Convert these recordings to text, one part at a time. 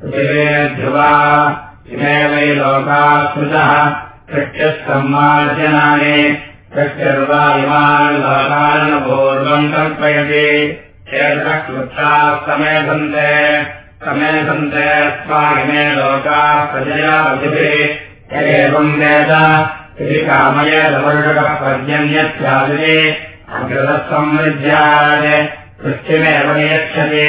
पृथिवे ध्रुवा इमे वै लोकाः प्रत्यस्तम्मार्जनानि प्रत्यर्वा इमान् पूर्वम् कल्पयति एतत्कृत्ताः समेधन्ते समेधन्ते स्वामिमे लोकाः प्रजया पृथिभिः एवम् वेद इति कामयदवर्षकः पर्जन्यत्यादिने अग्रतः संवृद्ध्याय पृथ्वीमेव नियच्छति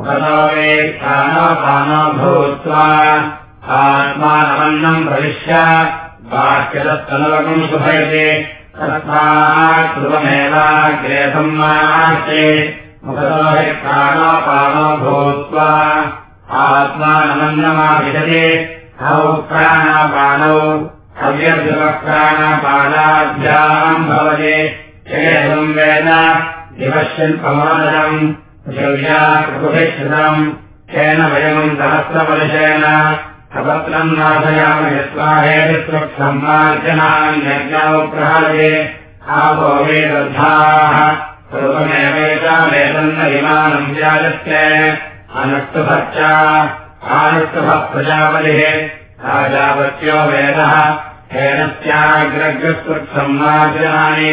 उपतो वै प्राणोपानो भूत्वा आत्मानमन्नम् प्रविश्य सुभयते तस्मात् ध्रुवमेवाग्रे सम्मार्चे मुखतो हि प्राणोपानो भूत्वा हौ प्राणापानौ हव्यर्जुवप्राणापानाभ्याम् भवते एवम् वेद दिवश्यल्पमानम् पृथिव्याकृतिश्रुतम् केन वयम् प्रहरे आपो वेदधाः पूर्वमेवेतामेतन्न विमानम् व्याजस्य अनुष्टुभच्चा आनुष्टुभः प्रजापतिः राजापत्यो वेदः। हेनस्याग्रग्रस्वत्सम्मार्जनानि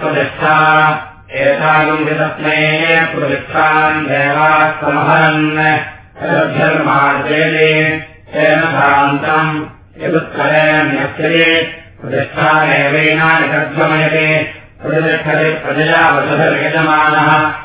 प्रतिष्ठा। वितस्मै प्रतिष्ठान् देवाः समहरन् तदभ्यर्माचेति तेन भ्रान्तम्। यदुत्करेण्यस्ये प्रतिष्ठानेवैनानि तद्गमयते प्रतिष्ठति प्रजया वसुभिर्यजमानः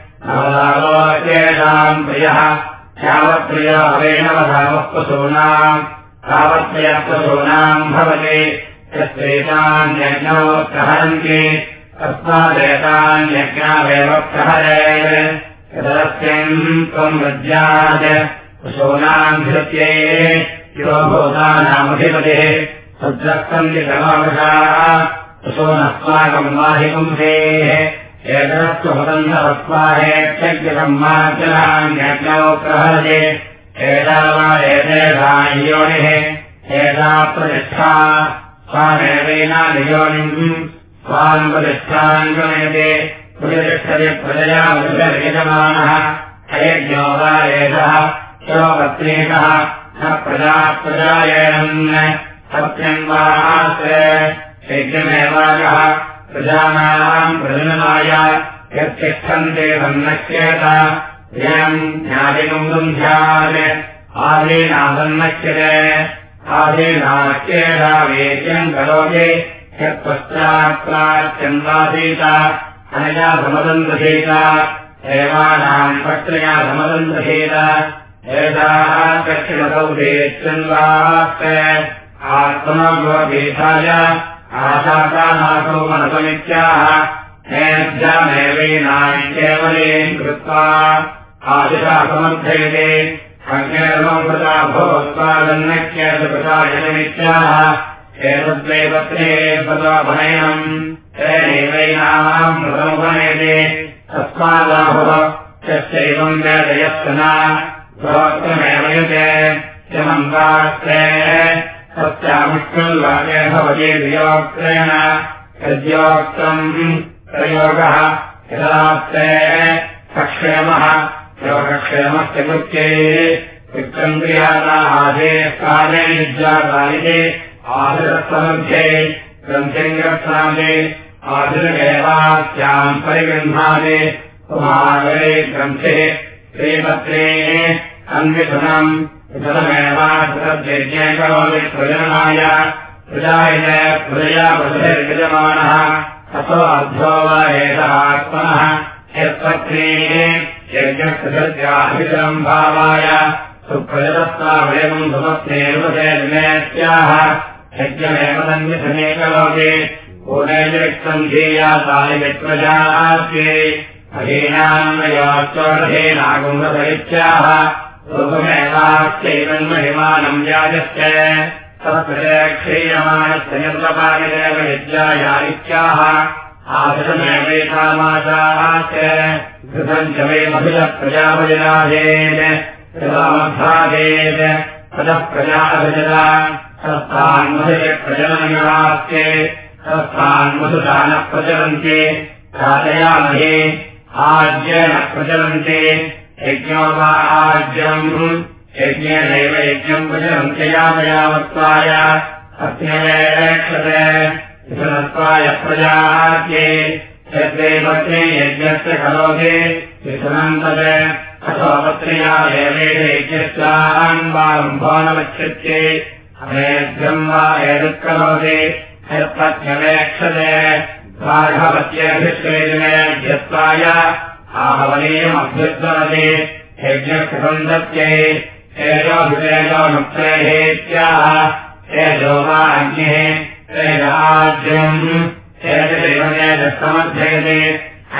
अवदालोकेषाम् प्रियः। यावत्प्रियो हवेणवधावः पशूनाम् तावत्प्रियः पशूनाम् भवति। यस्यैतान्यज्ञौ प्रहरन्ति। तस्मादेतान्यज्ञावेव प्रहरेत्। यदस्यम् त्वम् वृद्यात्। पशूनाम् धृत्ये यो भूतानामधिपतिः। सद्रक्तन्ति समावशाः पशूनस्माकम् माहिपुंसेः एतत्त्वमदन्तवस्माहेत्यज्ञसम्मार्जनान्यज्ञौ प्रहरते। एतावा एतेषाम् योनिः एषा प्रतिष्ठा स्वामेवैनानियोनिम् स्वाम् प्रतिष्ठान् गमयते। प्रतिष्ठति प्रजया यजमानः अयज्ञो वा एषः शिवपत्नीकः न प्रजा प्रजायनन्। सत्यम् वा यज्ञमेवाजः प्रजानाम् प्रजननाय यत्तिष्ठन्ते सन्नश्येत इयम् ज्ञातिकम् स्यात् आदीनासन्नश्यते आदीनाश्चेता वेद्यम् करोति। यत्पश्चात्प्राच्यन्वासीत। अनया समदन्तसीत। देवानाम् पत्न्या समदन्तसीत। एताः कक्षिणतौ देत्यन्वास्ते आत्मनोपीठाय आशाकानासौ मनसमित्याह। मेभ्यमेवैनाम् केवलीम् कृत्वा आशिषा समर्थयते अज्ञेर्मोकृता भोत्पादन्नक्येतप्रसायनमित्याह एतद्वै पत्रे प्रताभनयनम् तेनैवैनाम् प्रथमुपनयते। तस्मादाहुः यस्यैवम् वेदयस्तना भवत्वमेव युते। यमन्तास्ते वियोक्त्रेण यद्योक्तम् प्रयोगः यदास्ते सक्षेमः योगक्षेमस्य कृत्ये क्रियादाहाधे काले युज्याकालिके आधिरत्वमध्ये ग्रन्थिङ्गत्सादे आधिरगेवास्याम् परिगृह्णादे कुमारे ग्रन्थे श्रीपत्रे अन्विधनम् प्रजननाय प्रजाय प्रजया प्रजयमानः अथो अर्थो वा एषः आत्मनः यत्पत्नी यज्ञप्रसद्याभितरम् भावाय सुप्रजतत्वावयम् सुमत्नेत्याह यज्ञमेव तन्विधने करोति पूर्णैर्विक्तम् धीया तानि महिमानम् व्याजस्य तत्प्रक्षीयमानस्य यन्त्रपायदेव विद्याया इत्याह आदृशमेवैकामाचाश्च घृतम् च वै मधुरः प्रजापतिराधेन कृतामध्वादेन ततः प्रजाभजता तत्तान्मधुरप्रजननिवास्ये तत्तान्मधुदानः प्रचलन्ति घातयामहे आज्येन प्रचलन्ति यज्ञो यज्ञेनैव यज्ञम् प्रचलन्त्ययामयावत्वाय अत्यवेक्षते विषनत्वाय प्रजात्ये यद्वैपत्रे यज्ञस्य करोति। विषनम् तत्। अथो पत्र्या एवेद यज्ञस्यान्वारम्भोनवच्छत्ये अमेध्यम् वा एतत्करोति। यत्पत्यवेक्षते राघवत्यभिष्वेदिनेभ्यत्वाय आहवनीयमभ्युत्तरति यज्ञकृतम् दत्यै तेजोभितेजोमुक्तेहेत्याह तेजो वा अग्निः तेजाज्यम् तेजसमर्थयते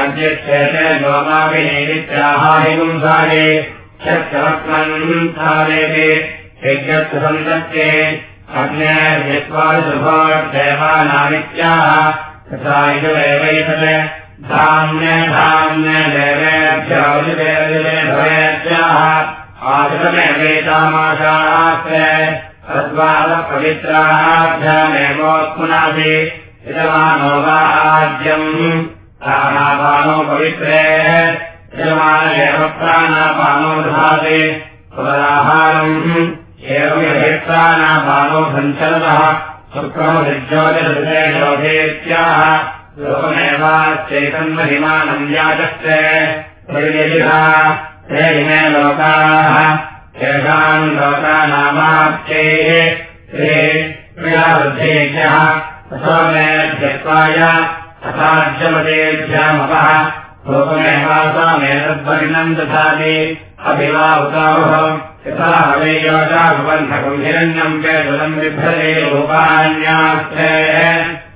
अद्यक्षेतेजो वाभिनैरित्याहाहिपुंसारे षट्समत्मन् धारयते यज्ञकृतम् दत्ते अग्नेर्विश्वासुभोदेवानामित्याह तथा इदमेवैतत् धाम्य धाम्य देवेभ्योदिवेदिवेभवेभ्यः आदृतमेवैतामाशास्ते तद्वादपवित्राभ्यामेवोत्पुनादि यजमानो वा आद्यम् प्राणापानो पवित्रे यजमानमेव प्राणापानो दधाति पुनराहारम् एवमेत्राणापानो सञ्चलतः शुक्रमधिज्योतिर्देशोधेत्याह लोकमेवाश्चैतन्महिमानम् व्याजस्य ते इमे लोकाः। तेषाम् लोकानामाख्यैः ते क्रियावृद्धेभ्यः। असोमेभ्यत्वाय असाध्यमतेभ्यामपः लोकमेवासामेतद्वर्णम् दधाति अभिवा उतावः यथा हवेयोजाभवन्धकम् हिरण्यम् चेदम् बिभ्रते रूपाण्यास्ते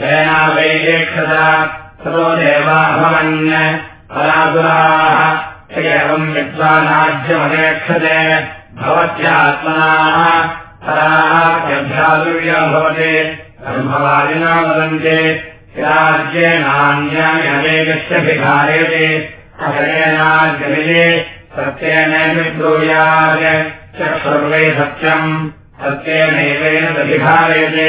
तेनावैक्षत ततो देवाभवन् परासुराः एवम् विद्वानाज्यमपेक्षते भवत्यात्मनाः पराभ्यादुर्या भवति ब्रह्मवादिना वदन्ति राज्येनान्यानि अनेकस्य विधार्यते अग्रेणाद्यमिले सत्येन विब्रूयात् चक्षुर्वै सत्यम् सत्येनैवेन प्रतिभार्यते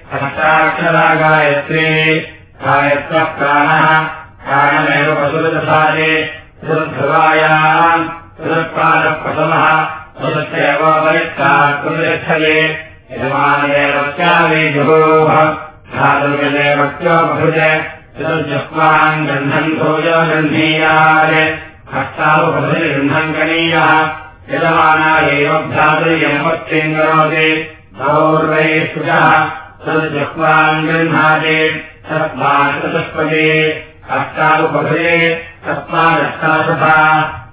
अष्टाक्षरा गायत्री गायत्रः प्राणः प्राणमेव पशुदसादे चतुर्ध्रुवायाम् चतुष्पादः पशवः पशुश्चैव परिष्कात् प्रतिष्ठये यजमानदेवत्यावे जुहोः धातुर्यदेवत्यो बहुज चतुर्जक्वान् गन्धम् भोजो गन्धीयाय हस्तावभुजि गन्धम् कनीयः यजमानायैव भ्रातुर्यमपत्यम् करोति भवोर्वै सुजः गृह्णाति तस्मात् चतुष्पदे हस्तावुपभुजे तस्मादष्टाशता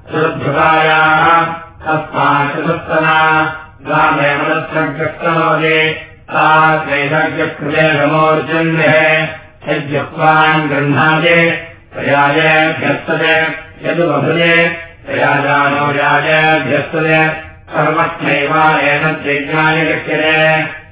चतुर्भुगायाः तस्मात् चतुस्तना ग्रामेव तत्रग्रस्तमोदे ताद्वैसर्गकृते समोर्जन्यः यद्युक्त्वान् गृह्णाते प्रयाजेभ्यस्तते यदुबभुजे प्रयाजानो याजेभ्यस्तते सर्वस्मैवानेन यज्ञानि गच्छते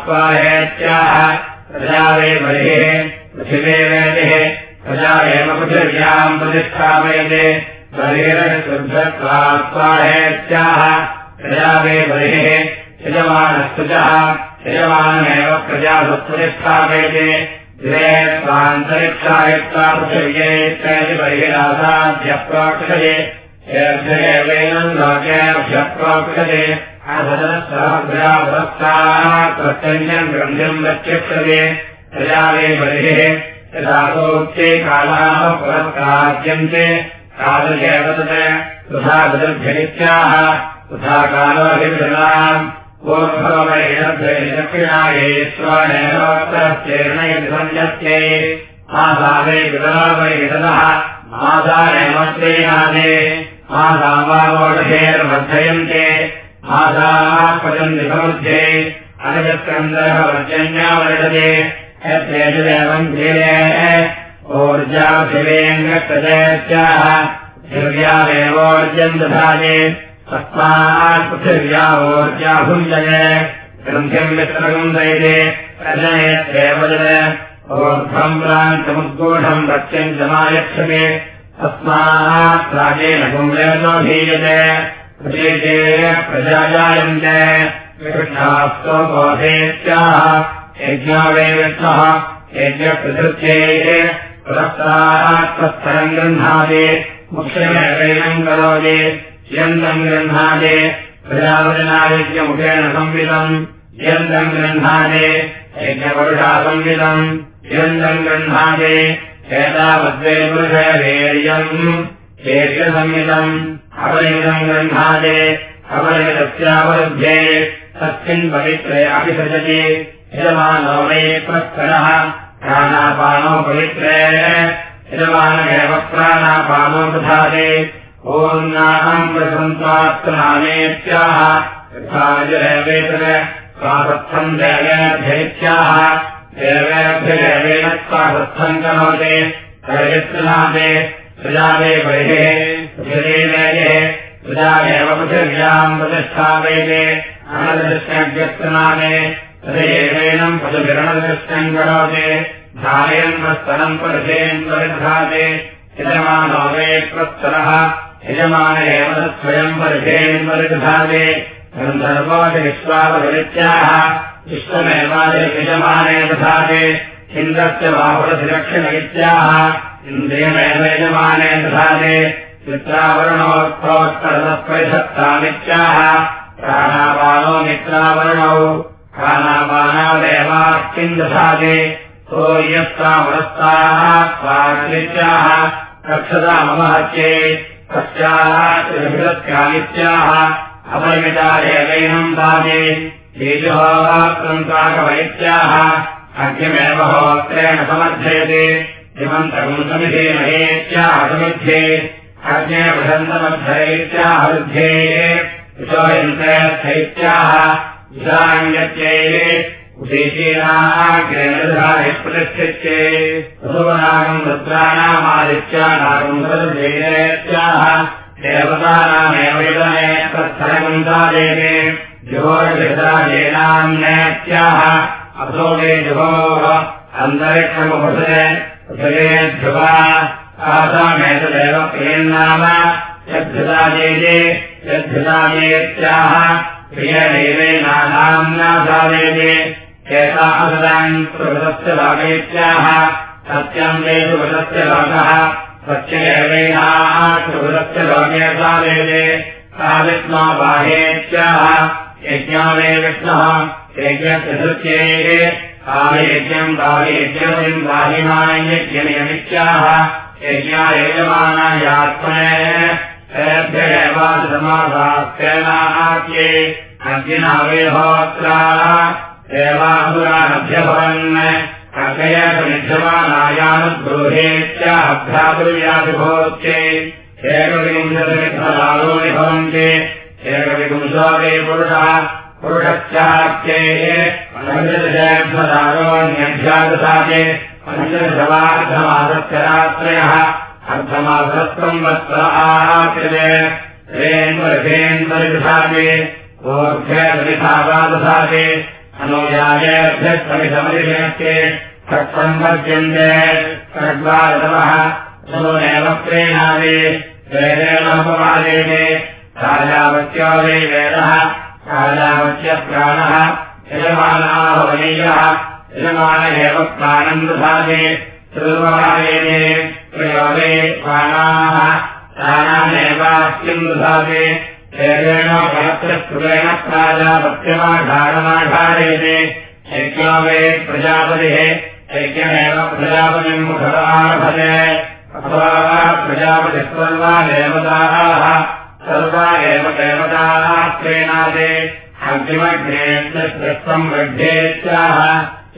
स्वाहेत्याः प्रजा वे बलिः पृथिवे वेदिः प्रजा एव पृथिव्याम् बलिरशुद्धत्वाहेत्याः प्रजा वे बलिः यजमानस्तुजः यजमानमेव प्रजासु स्वान्तरिक्षायत्वा पृथिव्ये बलिरासाभ्यः प्रोक्षये एवेनम् लोकेभ्यः प्रोक्षते प्रत्यञ्जम् ग्रन्थिम् प्रत्यक्षते प्रजा वे बलिः यथासोक्ते कालाः पुरस्काद्यन्ते कालयेव तत् तथा बदभ्यनित्याः तथा कालोऽभिनाम् पूर्वदक्षिणायेश्वरेणोत्तरस्येर्णयसञ्जत्यै मासावे विदलावैदलः मासानेमत्रेणादे मासावावोढेर्वर्धयन्ते मासाः पचन्ति समुध्ये अनजस्कन्दः वर्जन्या वर्तते यत्रेषदेवम् धीरे ऊर्जाभिवेङ्गप्रजयत्याः पृथिव्यामेवोर्जम् दधाने तस्मात् पृथिव्या ऊर्जाभुञ्जय ग्रन्थिम् मित्रगम् दयते प्रजयत्येव ऊर्ध्वम् प्रान्तमुद्गूढम् रक्ष्यम् जमायक्षते तस्मात् राजेन कुम्भेनोधीयते प्रजेते प्रजाजायन्ते कृष्णास्तो बोधेत्याः यज्ञो वै विष्णुः यज्ञप्रसृत्यैः पुरस्तात्मस्थलम् गृह्णादे मुख्यमेवैनम् करोति यन्तम् गृह्णादे प्रजापतिनायज्ञमुखेन संविदम् यन्तम् गृह्णादे यज्ञपुरुषा संविदम् यन्तम् गृह्णादे एतावद्वे पुरुषवीर्यम् शेषसंविदम् अपरिमितम् यजमानो वै प्रस्तरः प्राणापानो पवित्रे। प्राणापानो दधाते। ओन्नाहम् प्रसन्त्वात्मनामेत्याह यथा वेतन स्वासत्थम् देवेभ्यैत्याह देवेभ्यदेवेन स्वासत्थम् करोति। प्रयत्नाते प्रजावे बहिः पृथिव्याम् प्रतिष्ठापयते अनदृष्टव्यस्तनामे तदेवेनम् पशुभिरणदृष्टम् करोति धारयन्वस्तनम् परिधेन् परिधाते यजमानो वे प्रस्तरः यजमान एव स्वयम् परिधेन् परिधाते गन्धर्वोति विश्वावरित्याह विश्वमेवायजमाने दधाते इन्द्रस्य बाहुरधिरक्षण इत्याह इन्द्रियमेव यजमाने दधाते चित्रावरणोत्तरोत्तरतत्परिधत्तामित्याह प्राणापानो मित्रावर्णौ। प्राणापानादेवास्मिन् दधाते तो यस्तामरस्ताः स्वाकृत्याः कक्षतामहत्ये तस्याः त्रिभिरत्यानित्याः अपरिमिता एवैनम् दाते तेजोकाकवैत्याः अग्निमेव होत्रेण समर्थयते। हिमन्तकम् समिधे महेत्याह समिध्ये अग्ने बृहन्तमध्यैत्याह वृद्धे विशोयन्त्रैत्याह विशाङ्गत्यै उदेशीनाग्निप्रतिष्ठित्ये वसुवनागम् रुद्राणामादित्या नागम् तद्वेदेत्याह देवतानामेव इदमे तत्स्थलम् दादेते जुहोरभिदाजेनाम्नेत्याह असो मे जुहोः अन्तरिक्षमुपसरे पृथिवे ध्रुवा प्रभृतस्य लोकेत्याह सत्यम् वृतस्य लोकः सत्यदेवैनाः लोके सादेते सा विष्णो बाहेत्याह यज्ञो वे विष्णुः यज्ञप्रभृत्यैः कालयज्ञम् कालयज्ञम् बाहिमायज्ञनियमित्याह अग्निनावेहोत्राः देवासुरानभ्यभवन् अग्नयनिध्यमानायानुद्रोहेत्याभ्यातुर्याभिभोच्ये एकविंशतिमित्रलालोनि भवन्ति एकविपुंसो वे पुरुषः पुरुषस्याख्ये पञ्चदशेभ्यदारोण्यभ्यादशाते पञ्चदशवार्धमासस्य रात्रयः अर्धमासत्वम् वत्र आहाप्यते रेन्वर्षेन्वरिदधाते ओर्भ्यदविधावादधाते अनुजायेभ्यस्तमिधमरिषयस्य तत्सम्पर्ज्यन्ते खड्वारतवः सुमेव प्रेणादे वेदेनोपमादेते राजावत्यो वै वेदः राजावत्यप्राणः यजमानाः वनीयः यजमान एव प्राणम् दधाते सर्वमादेते प्रयोगे प्राणाः प्राणानेवास्यम् दधाते वेदेन भरत्रस्कृतेन प्राजापत्यमाघारमाघारयते यज्ञो वे प्रजापतिः यज्ञमेव प्रजापतिम् मुखदारभते अथवा प्रजापतिस्सर्वा देवताः सर्वा एव देवताः प्रेणादे अग्निमग्नेत्यम् वृद्धेत्याह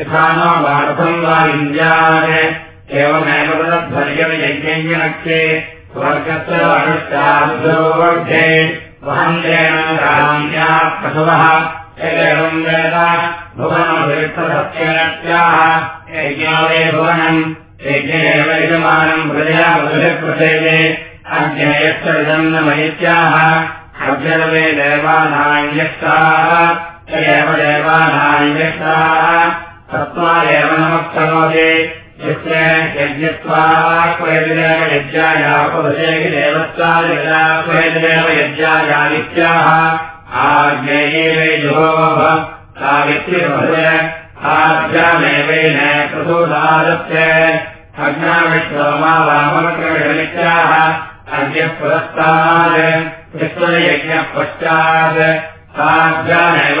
यथा नो वार्थम् वा इन्द्यान् एवमेव तदध्वर्ययज्ञञ्जनक्षे स्वर्गस्य पशवः एवम् वेद भुवनमभिक्तसत्यत्याः यज्ञावे भुवनम् यज्ञेव यजमानम् हृदया मधुरप्रसेदे अज्ञयश्च विदन्नमयित्याः अभ्यरवे देवानाञ्जक्ताः एव देवानाञ्जक्ताः तत्त्वा एव नमस्तनोति यस्य यज्ञत्वाक्वयतिरेव यज्ञायापदशेहि देवत्वादिवेव यज्ञायानित्याः आज्ञेये जुहोः। सावित्रिभुज आभ्यामेवेन प्रसूदादस्य अज्ञाविश्वमा वामक्रमित्याः अद्य पुरस्तात् विश्वयज्ञः पश्चात् साभ्यामेव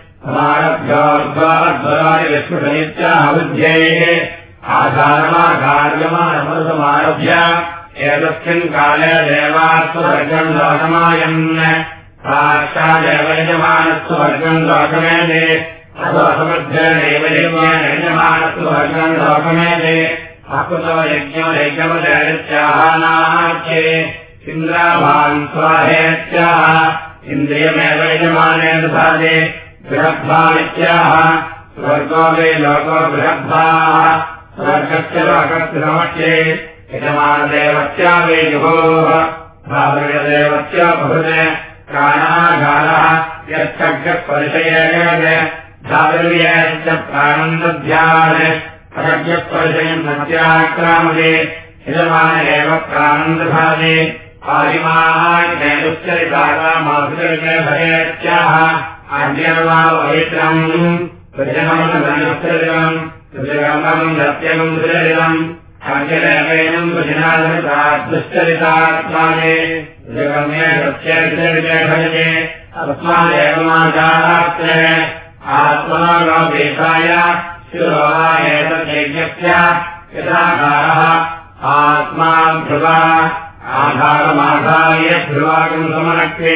समारभ्योद्वाद्वरादिविस्मृतनित्याः बुद्धेः आधारमाकार्यमानमृतमारभ्य एतस्मिन् काले देवात्ववर्गम् लोकमायन् साक्षादेव यजमानत्ववर्गम् लोकमेते असमर्थेनैव यजमानत्ववर्गम् लोकमेते अकृतो यज्ञो यज्ञमदैत्याहानाख्ये इन्द्राभान् स्वाहेत्याः इन्द्रियमेव यजमाने बृहद्भामित्याह स्वर्गो वे लोको बृहद्भाः स्वर्गस्य वे जुहोः भावदेवत्या बहुते प्राणः गालः यच्छग्रपरिचयेन धातुर्यश्च प्राणम् दध्यात् अशग्रपरिचयम् सत्याक्रामते यजमान एव प्राणम् दधाते पारिमाहाचरितारामासुरभयत्याः सुजगमम् सत्यम् सुचरितम् आद्यरेवैनम् सुजनादुश्चरितात्माने सुजगम्ये सत्यविचरिते तस्मादेव माचारात्रे आत्मनो लोकेशाय शिरोहा एतद्यज्ञस्य यथाकारः आत्मा ध्रुवा आधारमाधार्य ध्रुवाकम् समनक्ते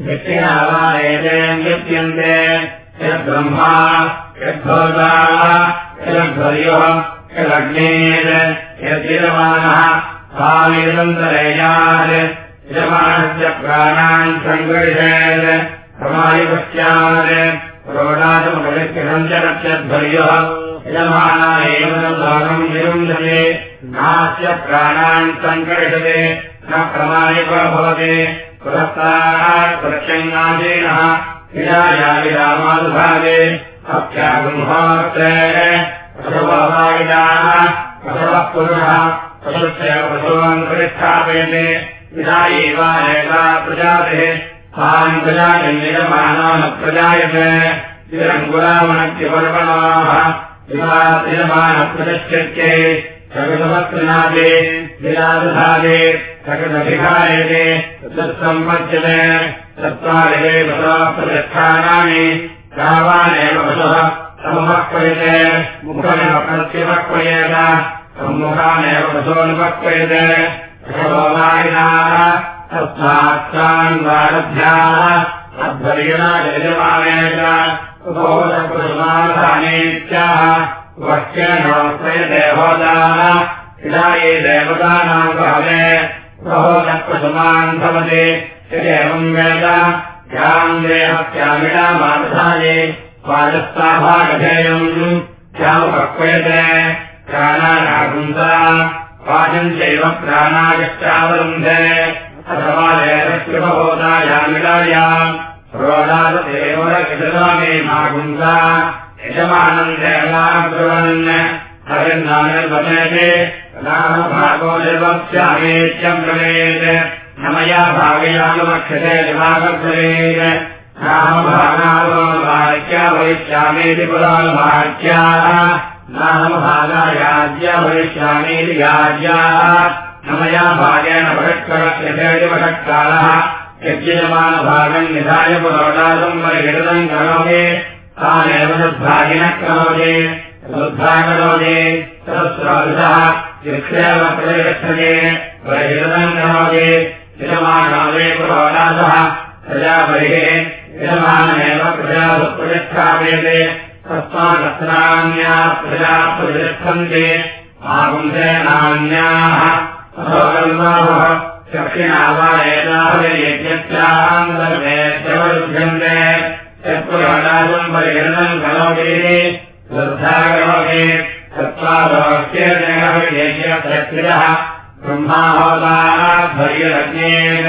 लोकस्यानित्यान्ते नित्यनावानेतेऽन्यप्यन्ते यद्ब्रह्मा यद्भोगाः यद्ध्वर्योः यदग्नेर् यद्यजमानः स्वामिनिरन्तरेयात् यजमानस्य प्राणान् सङ्गृहेत् प्रमायुपश्चात् प्रोडाचमकलित्यसञ्चरत्यध्वर्यः यजमाना एव प्राणान् सङ्कर्षते न प्रमाणिको भवति पुरस्तात् प्रत्यङ्गादीनः विराजाविरामादुभागे अप्यागुम्होत्रे पशुभावायिदाः पशवः पुरुषः पशुस्य पशून् प्रतिष्ठापयते विधा एवानेका प्रजातिः तान् प्रजातिर्नियमानान् प्रजायते तिरङ्गुलामणत्यपर्वणाः विवातिरमानप्रदश्यत्ये सकृतवत्नादे विरादधादे सकृतभिघायते तत्सम्पद्यते चत्वारिवे वसवः प्रतिष्ठानानि रावानेव वसुः समुपक्वयते मुखमेव प्रत्यपक्वयेत सम्मुखानेव वसोऽनुपक्वयते सर्वमायिनाः तस्मात्तान् वारभ्याः अध्वर्यणा यजमानेन होदाः इदा ये देवतानाम् काले प्रहोदकुसुमान् भवति। यदेवम् वेद ध्याम् देहत्यामिडा माधाये वाजस्ताभागधेयम् ध्यामुपक्वयते। प्राणानागुन्ता वाचम् चैव मागुन्दा यजमानन्देलाब्रुवन् हरिन्नानिर्वचयते निर्वक्ष्यामेत्यम् ब्रवेत् न मया भागयानुवक्षते दिवाकब्रवेत् रामभागालो वाक्या भविष्यामेति पुराणवाक्याः नामभागायाज्या भविष्यामेति याज्याः। न मया भागेन भगत्कालः यज्ञमानभागम् निधाय पुरोडासम् परिहृतम् करोति तानेव तद्भागिनः करोति तद्धा करोति तदस्रादृशः यक्षेव प्रतिगच्छते परिहृतम् करोति यजमानादे पुरोडासः प्रजापरिः यजमानमेव प्रजासु प्रतिष्ठापयते तस्मादस्त्रान्याः प्रजा प्रतिष्ठन्ते आपुंसेनान्याः चक्षिणा वा एतावयज्ञस्यान्तर्वेद्यवरुध्यन्ते यत्पुराणासम् परिगणनम् करोति। श्रद्धा करोति चत्वारोक्येनः ब्रह्माहोदाध्वर्यज्ञेन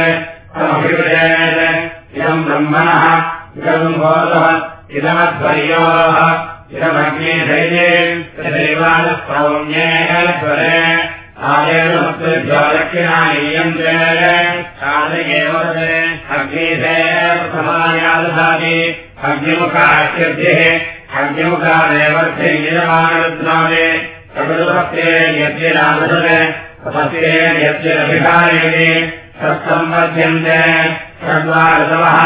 समभिषेत् इदम् ब्रह्मणः इदम् भोतः इदमध्वर्योः इदमग्ने धैर्ये तदैवानः सौम्येन स्वरे आदेभ्यो दक्षिणानीयन्ते कालयेव अग्निधे प्रथमायादधाति अग्निमुखाख्यर्थिः यज्ञरभिकारेणे तत्सम्बध्यन्ते षड्वारसवः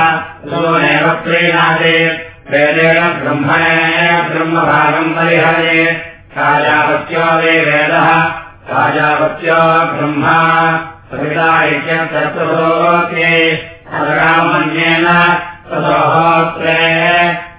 ऋतोनेव प्रीणाते वेदेन ब्रह्मणे ब्रह्मभागम् परिहरे राजापत्यो वे वेदः राजापत्यो ब्रह्मा सविता इत्यर्थोऽस्ये रामन्येन ततोहोत्रे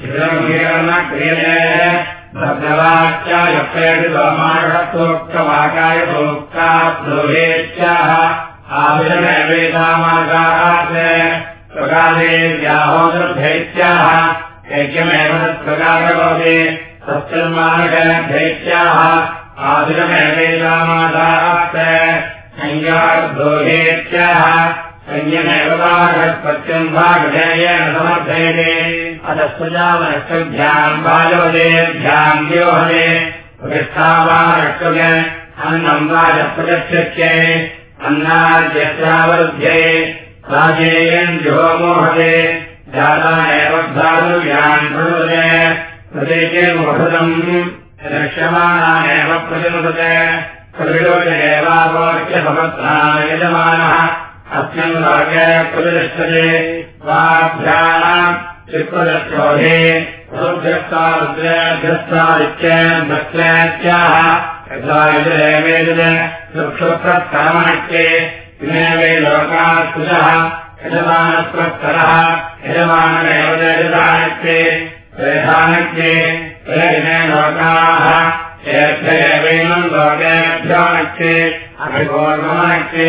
गिरम् क्रियते भद्रवाच्या यक्षेषोक्तवाकाय प्रोक्ता द्रोहेत्याः आविषमेवेदामागात् प्रकारे व्याहोदर्धैत्याः यज्ञमेव तत्प्रकारभवति सत्यन्मार्गैत्याः आदिरमेवेदामादात् संज्ञाद्रोहेत्याः संयमेव भागत्पत्यम् भागधेयेन समर्थयते अतस्वजावनष्टभ्याम् बालवदेभ्याम् व्योहने प्रतिष्ठावानष्टग अन्नम् वाजप्रगच्छत्ये अन्नाद्यस्यावरुध्ये राजेयम् जुहोमोहते जाता एव धातुर्यान् प्रनुदते प्रदेशेमुखृतम् रक्ष्यमाणानेव प्रतिनुदते प्रतिरोचयेवावोच्यसमत्रा यजमानः अस्मिन् लोके प्रतिष्ठते स्वाभ्याम् चित्प्रदक्षोभे रुद्रस्तारुद्रेभ्यस्तादित्येभ्यस्त्याः यथा यजुरेवेदे चक्षुप्रत्करमणक्ये इमे वे लोकाः कुशः यजमानप्रत्करः यजमानमेव यजदानक्ये वेदानक्ये इमे लोकाः एभ्यैवैनम् लोकेभ्यो नक्ये अभिपूर्वमनक्ये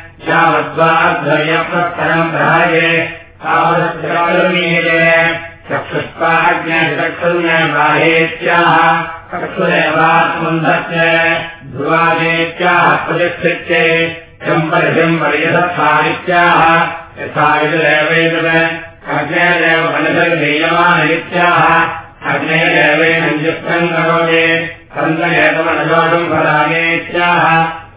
यावद्वाद्वर्यप्रस्तरम् भारे तावदस्यायुर्मीयते चक्षुष्पाज्ञचक्षुर्यबाहेत्याः चक्षुरेवात्मन्धस्य ध्रुवादेत्याः प्रतिष्ठित्ये चम्परिशम्पर्यथादित्याः यथा विदुरेवेतत् अग्नेरेव मनसर्गीयमाननित्याः अग्नेरेवेणयुक्तम् करोति सन्तयतमनजोषम् फलानेत्याः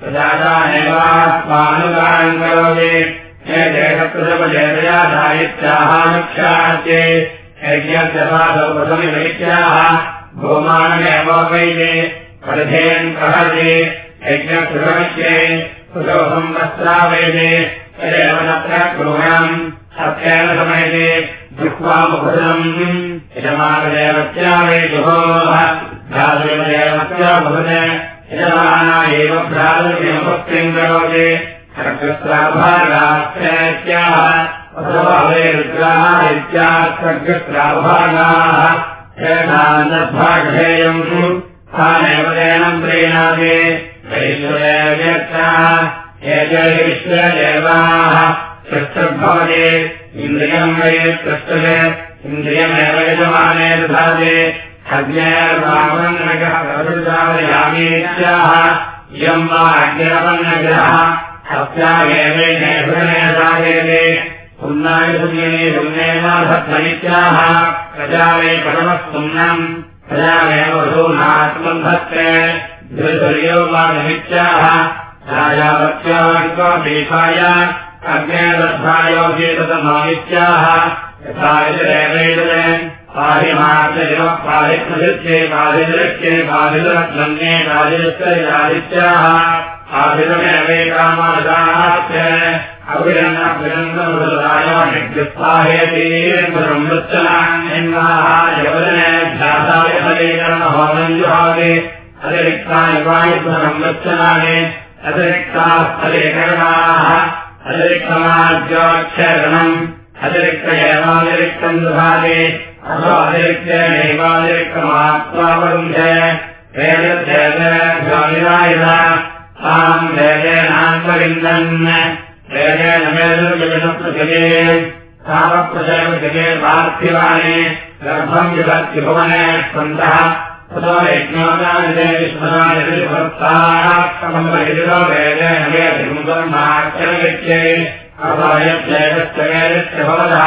प्रजातानेवात्मानुगानम् करोति हेदेशकृतपदेतया साहित्याहानुक्षास्ये यज्ञस्यपादौपसमित्याः भूमानमेव वैदे प्रधेयम् प्रहते यज्ञकृतमित्ये कृतोहम् वस्त्रावैदे तदेव तत्र गृहणम् सत्येन समयते जिह्वामुभृतम् यजमानदेवत्या वै जुहोः भ्रातृदेवत्या यजमाना एव करोति सर्गस्त्राभागाश्चैत्याः अथवावे रुद्राः तानेव देनम् प्रीणाति वैश्वरेव्यर्थाः एजैश्वरदेवाः पृष्ठद्भवते इन्द्रियम् वै पृष्ठे इन्द्रियमेव यजमाने दधाति पुण्येनाधत्तनित्याः प्रजा वै परमः पुण्यम् प्रजामेव वधूनात्मन्धत्ते। द्विधुर्यो वा नित्याः राजावत्यावाय अग्नेदध्वायोगेतमादित्याः यथा यतिरेवैतते आभिरमेवैकामादाश्च अभिरन्नृत्तनायवदनेभ्यासायफलीकरणहोमञ्जुहागे अतिरिक्तानि वायुसंरक्षणानि अतिरिक्ताः फलीकरणाः अतिरिक्तमार्जोक्षरणम् अतिरिक्त एवातिरिक्तम् दुभागे अथो अतिरिक्तेनैवातिरिक्तमात्मावरुन्धे वेदध्येनायः ताम् वेदेनान्तविन्दन् वेदेन मेदुर्विषपृथिवे तावप्रशयपृथिवे पार्थिवानि गर्भम् विभक्तिभुवने स्पन्दः ततो यज्ञोदानिदेशभक्ताः वेदेन वेदिमुदर्माचरयत्ये अपायत्यैकस्य वेदस्य भवतः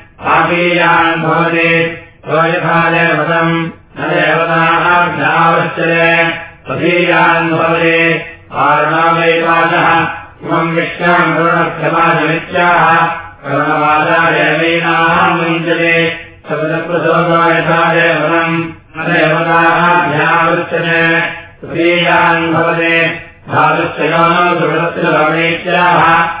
आकीयान् भवति। यथा देवतम् न देवताः भ्यावश्चरे तदीयान् भवति आरुणावैवाचः इमम् विश्वाम् करुणक्षमाजमित्याः करुणवादादेवीनाः मुञ्चते। सप्तप्रसोगो यथा देवतम् न देवताः भ्यावश्चरे तदीयान् भवति धातुश्चयोनो सुहृतस्य भवनेत्याः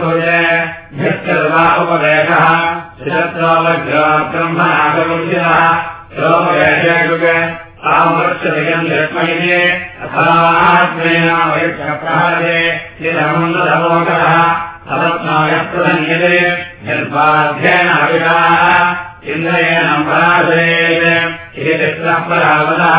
कुर्य ह्यस्तर्वा उपवेशः ब्रह्मनागमुञ्चिनः श्लोपवेशयुग आमृक्षदिगम् दृष्मयते अथात्मेन वैक्षप्रहरते चिरमुन्दधमोकरः सपत्नायप्रधन्यते यद्वाध्येन हविषाः इन्द्रयेण पराशयेत् इति तिस्रपरावतः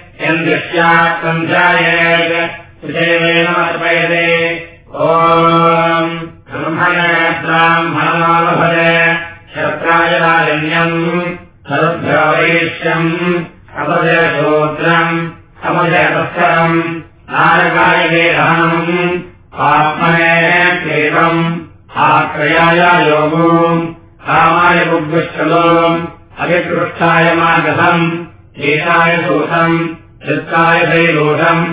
अर्पयते ॐ ब्रह्मणब्राह्मणमालभते शत्रायलालिन्यम् सरुभ्यवैष्यम् अपजयशोत्रम् अपजयतस्करम् नारकायवेदहनम् आत्मने देवम् आक्रयाय योगो कामाय बुद्धिश्चलोम् अविकृष्टाय मागधम् एताय सूतम् चित्ताय दैलोषम्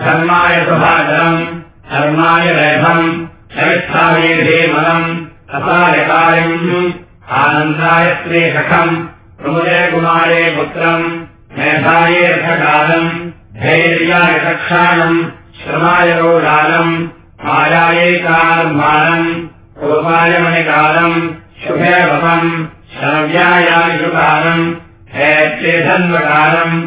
धर्माय सुभाजलम् धर्माय रैभम् चरिष्ठाय धीमलम् अपायकार्यम् आनन्दाय स्त्रीसखम् प्रमुदे कुमारे पुत्रम् मेधाये रथकालम् धैर्याय कक्षाणम् श्रमाय रोगालम् मायायैकार्माणम् रूपाय मणिकालम् शुभे वपम् श्रव्यायायुकालम् हेत्येधन्वकालम् कर्मणेव्याकालम्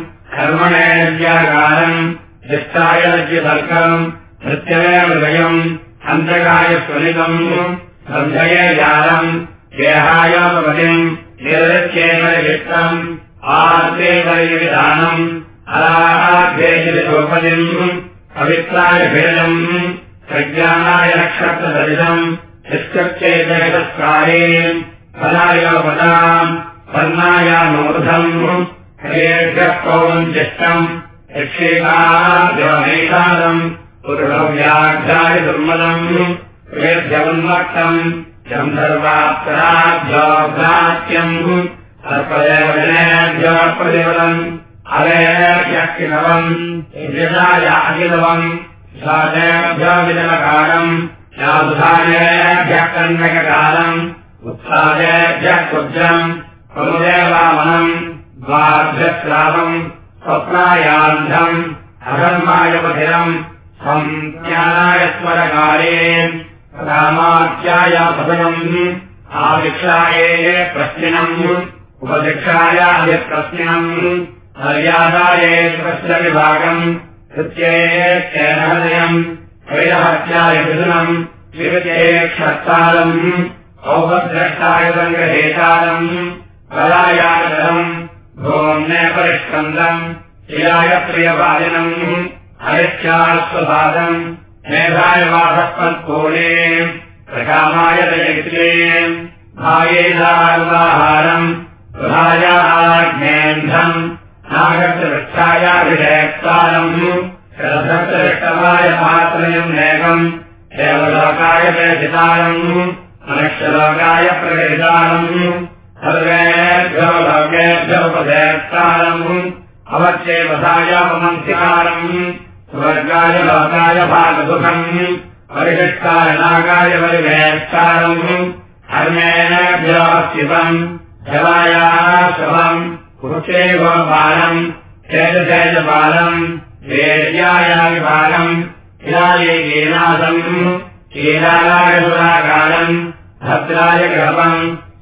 अन्तकाय स्वलितम् सन्धये जालम् निरच्येतम् आर्ते परिविधानम् अलाभ्येतिरोपतिम् पवित्राय भेदम् प्रज्ञानाय नक्षत्रदलितम् निष्कर्चेतस्कारे फलायोपदाम् वर्णायामूर्धम् हरेभ्यः पौरञ्चिष्टम् यक्षेकाभ्यमेषादम् पुरुषव्याघ्राय दुर्मलम् वेभ्यवन्मक्तम् गन्धर्वाप्तराभ्योभ्रात्यम् सर्पदेवजनेभ्यो प्रतिफलम् अरेभ्यः यजाय अखिलवम् सादेभ्यो विजलकालम् यादुधानेभ्यः कन्नककालम् उत्सादेभ्यः कुब्जम् प्रमुदेवामनम् द्वाभ्यश्रावम् स्वप्नायान्धम् अधर्मायपथिरम् संज्ञानाय स्वरकाले रामाख्याय पदनम् आदिक्षाये प्रश्निनम् मर्यादाये प्रश्नविभागम् कृत्येन हृदयम् वैरहत्याय विधुनम् विविधे क्षत्तालम् औपद्रष्टाय सङ्ग्रहेतालम् कलायानदम् भोम्ने परिष्कन्दम् शिलाय प्रियवादिनम् प्रकामाय दयित्रे भायेधार्वाहारम् प्रभायाग्नेन्धम् नागत्रवृक्षायाभिषयक्तालम् शरभक्तविष्टवाय पात्रयम् नेकम् देवलोकाय प्रेषितालम् मनुष्यलोकाय प्रकटितालम् स्वर्गाय लोकाय भागसुखम् परिषत्काय नागाय परिवेत्कारम् धर्मेण जवायाः शवम् पुरुषे गोपालम् चेतचैतपालम् वेद्यायाविपालम् शिलाये कीनासम् कीलाय सुराकालम् भद्राय गर्भम्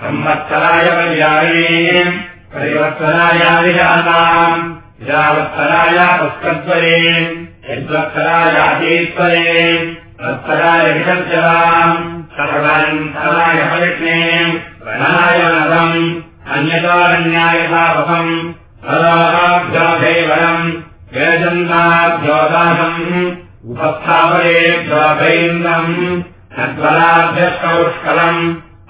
संवत्सराय पर्याये पुष्कद्वये यद्वत्सरायातीश्वरे वत्सराय विसर्जराम् सर्वन्तराय परिष्णे प्रणाय नदम् अन्यतारण्याय तापकम् सदाभ्योधैवरम् वेदन्ताभ्योदाहम् उपस्थापयेभ्योभैन्दम् तद्वराभ्यष्टौष्कलम् आर्याय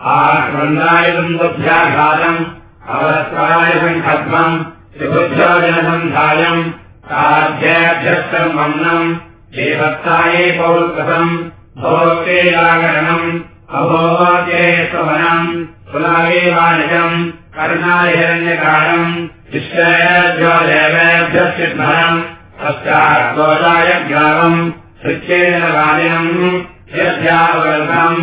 आक्रन्दाय दुन्दुभ्याघातम् अवस्त्राय भोक्तेयाकरणम् अभोगे स्ववनम् पुनागेवानिजम् कर्णाय पश्चाद्दोषाय ज्ञानम् सृत्येन वादिनम् यद्यावगल्पम्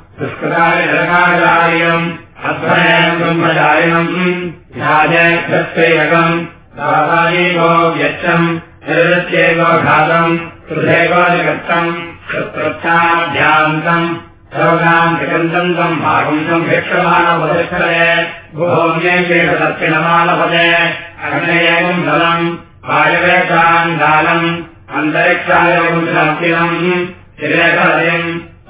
व्यच्छम् निरृत्यैको घातम् कृधैकोनिकर्तम् क्षत्रच्छाध्यान्तम् सर्वगाम् त्रिकन्दन्तम् भागुन्तम् भिक्षमाणवदक्षरे भूम्यैकेशदक्षिणमालपदे अग्नयम् धनम् वायवेशान्दालम् अन्तरिक्षाय मुद्रम् शिरेखलयम्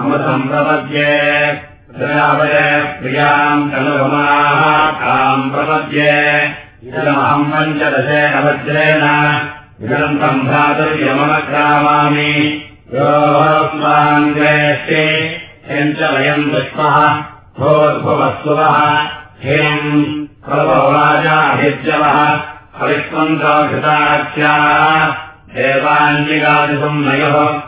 अमृतम् प्रपद्ये प्रजापय प्रियाम् तनुगमाः ताम् प्रपद्ये इदमहम् पञ्चदशेन वज्रेण विदन्तम् भ्रातुर्यमनग्रामामि योस्माङ्गेष्टे यम् च वयम् दुष्मः भोद्भुवस्तुवः हेम् प्रभोराजाभिर्जवः हरिष्वन्तघृताख्याः देवाञ्जिगादिसम् नयोः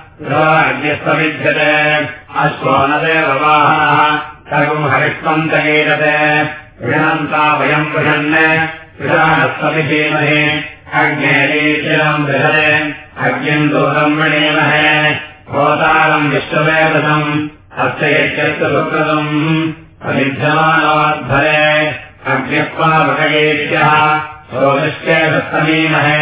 गृहाग्निस्वविध्यते अश्वनदे सर्वम् हरिष्वम् तगीरते गृहन्ता वयम् पृषन् गृहाणस्वभिधीमहे अग्नेरीशिरम् बृहते। अग्निम् दूरम् वृणीमहे विश्ववेदसम् अस्य यज्ञस्य सुकृतम् अविध्यमानोद्भरे अग्निपावकयेभ्यः सोदृश्चे दत्तमीमहे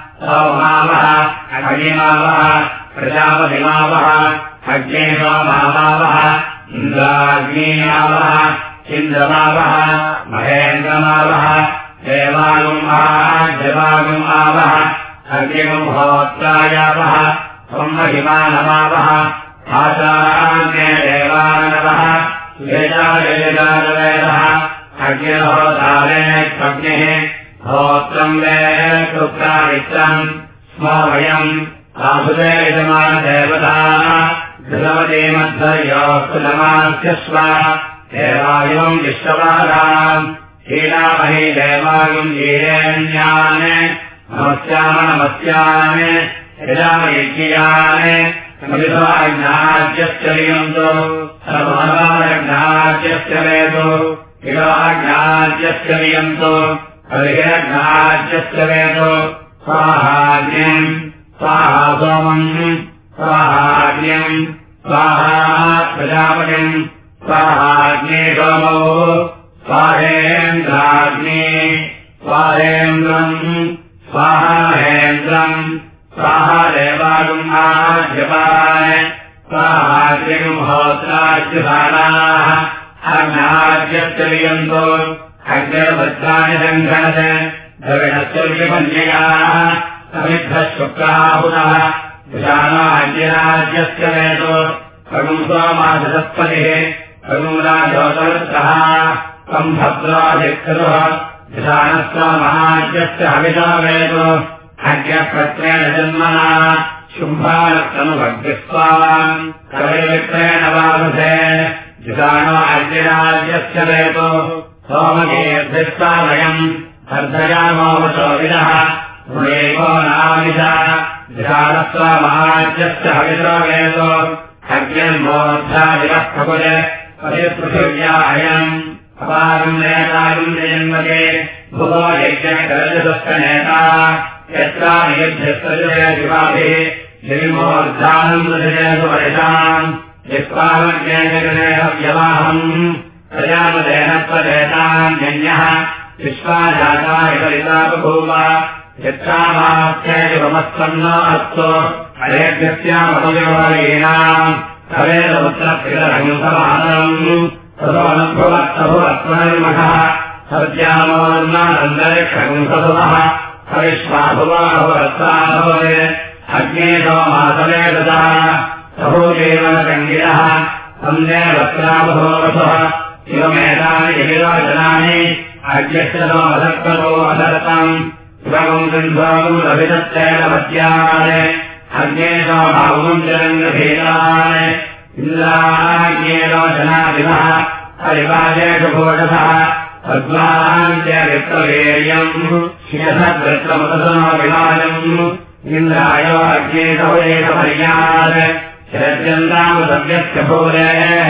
सौमावः अग्निमावः प्रजापतिमावः अग्ने सोमावः इन्द्राग्नीमावः इन्द्रमावः महेन्द्रमावः देवागुमावः जवागुमावः अग्निगुम्भोत्रायावः ब्रह्महिमानमावः आचारान्ये देवानवः अग्निहोदारे अग्निः होत्रम् वे शुक्रादित्रम् स्म वयम् आसुरे यजमानदेवता धृतवती मध्वर्योऽस्तुलमास्य स्व। देवायुम् विश्ववादाम् हीनामही देवायुम् वीरेण्यान् नमस्याम नमस्यान् यजामयज्ञयान् ज्ञाज्यश्चर्यन्तु सर्वज्ञाज्यश्च वेदो हरिहज्ञाज्यश्च वेदो स्वाहाज्ञम् स्वाहा सोमम् स्वाहाज्ञम् स्वाहा प्रजापतिम् स्वाहाग्ने सोमौ स्वाहेन्द्राग्ने स्वाहेन्द्रम् स्वाहाहेन्द्रम् स्वाहा देवागुम्हाज्यपान् स्वाहाग्निगुम्होत्राज्यपानाः अग्नाज्यश्चर्यन्तो अग्निर्भद्राणि सङ्घनत् द्रविणश्चर्यपञ्चयाः समिद्धः शुक्राहुतः विशालाज्यराज्यस्य वेदो खगुम् सोमाधस्पतिः खगुम्राजोतवृत्तः त्वम् भद्राधिकृतः विशालस्वमहाज्यस्य हविता वेदो अज्ञप्रत्रेण जन्मना शुम्भानस्तनुभग्यस्वान् कविवित्रेण वामसे जितानो अज्ञराज्यस्य वेदो सोमगेर्धिस्तावयम् अर्धयामोवशोभिनः मृणेको नामिष जितानस्वमहाज्यस्य हविता वेदो अग्निर्मोर्धादिवः प्रकुज पतिपृथिव्या अयम् अपारम् नेतायुम् जन्मके भुवो यज्ञकरजसस्य नेता यत्रानियुध्यस्तजुषयशिवाभिः श्रीमोर्धानम् दृशयसु परिशाम् विस्वामज्ञेयव्यवाहम् यच्छामास्यैवमस्सन्न अस्तु। अरेभ्यस्यामपयोगीनाम् सवेदपुत्रपितरहंसमानम् तदोऽनुभवत्तभुवत्वनिर्मषः सद्यामोन्नानन्दरिक्षहंसभुवः हविष्माभुवाभुवत्ताभवे अग्ने सोमासवे दतः सभूजीवनकङ्गिरः सन्ध्ये शिवमेतानि जगिरोचनानि अग्यस्य सोमसक्ततो अधर्तम् शिवगम् सिन्धोगम् रविदत्तेन पद्यान् अग्ने सोमाभुवम् जरङ्गभीरान् इन्द्राज्ञेरोचनादिवः हरिवाजेषु भोजसः। पद्मान् च विप्रवीर्यम् शिरसद्वृत्रमुदसनो विमानम् इन्द्रायो अग्नेशौरेशपर्यात् शरद्यन्तामुदव्यस्य भूरेः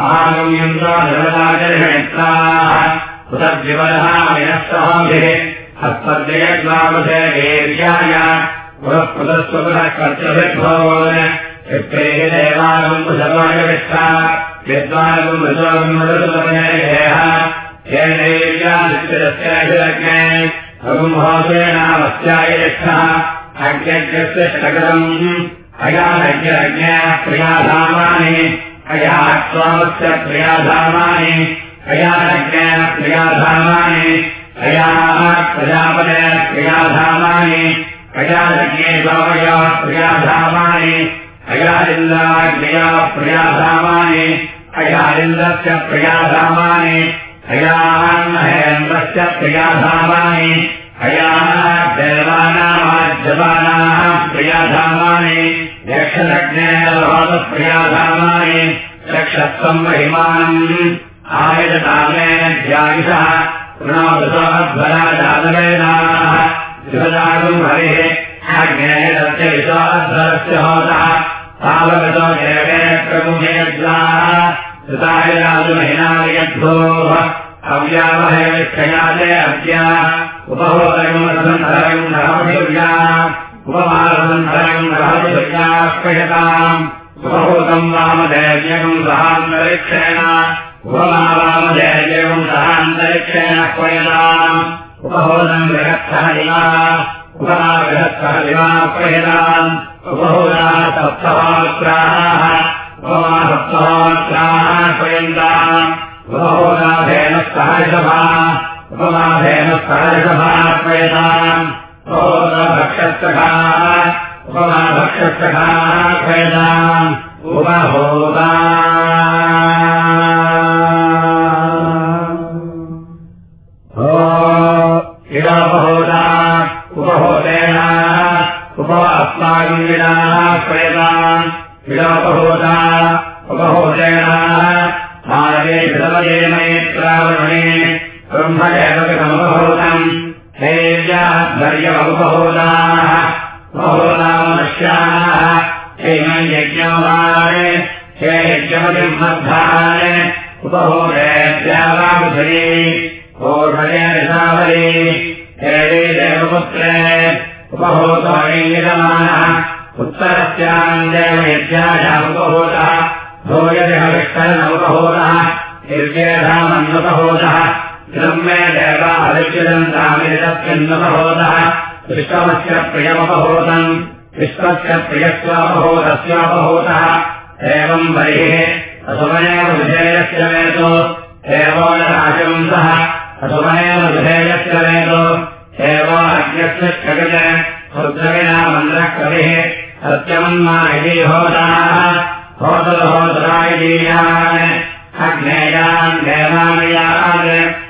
महागम्यन्द्रोजलदाचरिणित्राः पुतद्विवरहामयस्तहोभिः हस्तद्वयद्वावधे वीर्याय पुनः पुनस्वपुनः कर्तव्यभोन् यत्रेः देवागम् सर्वायविष्टा यद्वागम् मृतोगमृतोपनयः येनैव्यादित्यरस्याभिरज्ञे भगुमहोदयनामस्यायिष्ठः अज्ञस्य शकलम् अयानज्ञरज्ञा प्रियाधामानि अया स्वामस्य प्रियाधामानि अयानज्ञा प्रियाधामानि अयाः प्रजापदय प्रियाधामानि अयानज्ञे स्वामया प्रियाधामानि अयालिन्दाज्ञया प्रियाधामानि अयालिन्दस्य प्रियाधामानि अयान्महेन्द्रस्य प्रियाधामानि अयाः देवानामाज्यमानाः प्रियाधामानि यक्षलग्नेप्रियाधामानि चक्षत्वम् महिमानम् आयजतामेन ध्यायुषः पुनोदसोध्वराजातवेनाः शिवजागम् हरिः ज्ञेयस्य विश्वाध्वरस्य होतः तावगतो देवे प्रमुखेज्वाः सुतायराजुमहिनायद्भोः अव्यावहयविष्कयाते अद्या उपहोदयम् रहमुर्याः उपभूतम् वामदैर्यम् सहान्तरिक्षेण। उपमा वामदैर्यम् सहान्तरिक्षेण क्वयताम् इवा उपमा बृहत्सः इवा क्वयताम् उपहोदा सप्तहोत्राः। उपमा सप्तहोत्राः क्वयन्ताम् उपमाधेन सहर्षभा क्वयताम् उपहोदभक्षस्तखाः उपमा भक्षस्तखाः क्वयताम् उपहोदा इडापहोदा उपहोदेन उप अस्मागिनाः क्वयताम् इडापहोदा उपहोदेन मार्गे धैर्याधर्यमुपहोदाः महोदामनुष्याः हेमम् यज्ञोमान् हे यज्ञमतिम् मद्धान् उपहोदेत्यावामुधरी ओषधेरिसावरी हे देवपुत्रे उपहोतमणीयमानः उत्तरस्याम् देवयज्ञायामुपहोतः भोजविष्करणमुपहोतः निर्वेधामन्नुपहोतः प्रियमुपहोतम् विश्वस्य प्रियस्वापहोतस्यापहोतः एवम् बहिः असुमनेव विधेयस्य वेदो। एवोनराशंसः असुमनेव विधेयस्य वेदो। इति होताः होतलहोतरायीयान् अग्नेयान् देवालयान्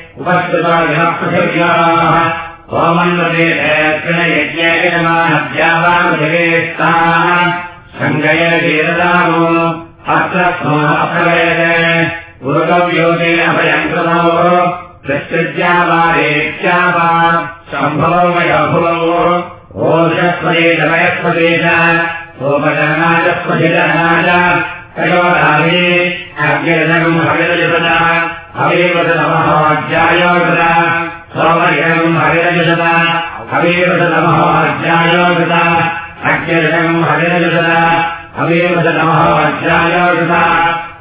प्रपुंसोक्तमागरे उपस्थितो जनपृथिव्याः होमन्वते दक्षिणयज्ञेयमानद्यावाविधेस्ताः सङ्गयतीरदामो अत्र स्मोऽप्रवेद गुरुकव्योते अभयम् कृतौ प्रत्यज्यावारेत्या वा सम्भवो मयोभुवो ओषस्पदे दमयस्पदे च सोमजनाजस्पदिजनाज तयोरावे अग्निरजगम् हविरजपदा हवेवत नमः अध्यायोगता सोमयगम् हविरजता हवेवत नमः अध्यायोगता अग्निरजगम् हविरजता हवेवत नमः अध्यायोगता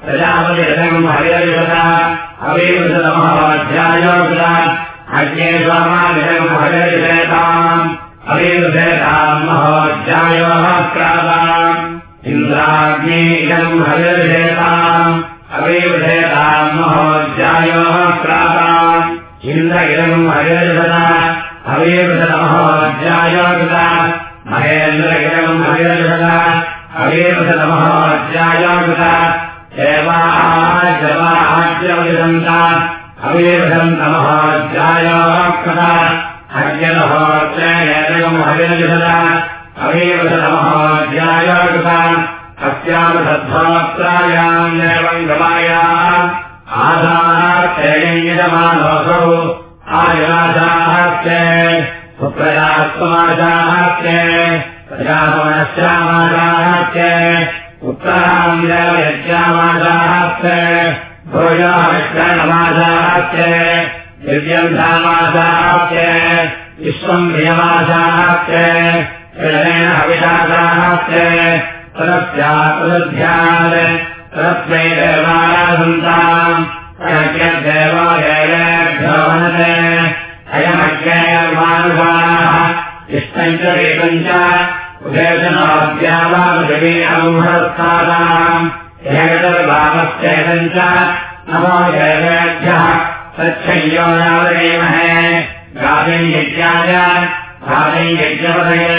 प्रजापतिरथम् हरिहरिषता अवीवृषतमहोऽध्यायोषता अग्ने स्वामाविषम् हरिहरिषयताम् अवीवृषयताम् महोऽध्यायोः प्राताम् इन्द्राग्ने इदम् हरिहरिषयताम् अवीवृषयताम् महोऽध्यायोः प्राताम् इन्द्र इदम् हरिहरिषता अवीवृषतमहोऽध्यायोषता महेन्द्र इदम् हरिहरिषता अवीवृषतमहोऽध्यायोषता देवाजवाज्यवदन्ता अवीवृषन्तमहोऽध्यायोः कृता हर्यमहोत्रयम् हरिहरिषता अवीवृषतमहोऽध्यायोकृता अस्यामसद्भोत्रायाम् एवम् गमायाः आधारमानोऽसौ आयुराजाहत्ये सुप्रजात्माजाहत्ये प्रजापनश्यामाजाहत्ये उत्तराम् यज्ञामाजाहत्ये भोजाविष्करणमाजाहत्ये दिव्यम् धामाजाहत्ये विश्वम् प्रियमाजाहत्ये प्रणेन हविषाजाहत्ये तदस्यात्मध्यान् तदस्मै देवाराधन्ताम् अयज्ञदेवालयेभ्यो वनते अयमज्ञेयमानुषाः इष्टम् च वेदम् च उभयजनाद्यावापृथिवी अमुहरस्थानाम् जगदर्भावश्चेदम् च नमो देवेभ्यः तच्छय्यो नावरेमहे गादिम् यज्ञाय गादिम् यज्ञपदये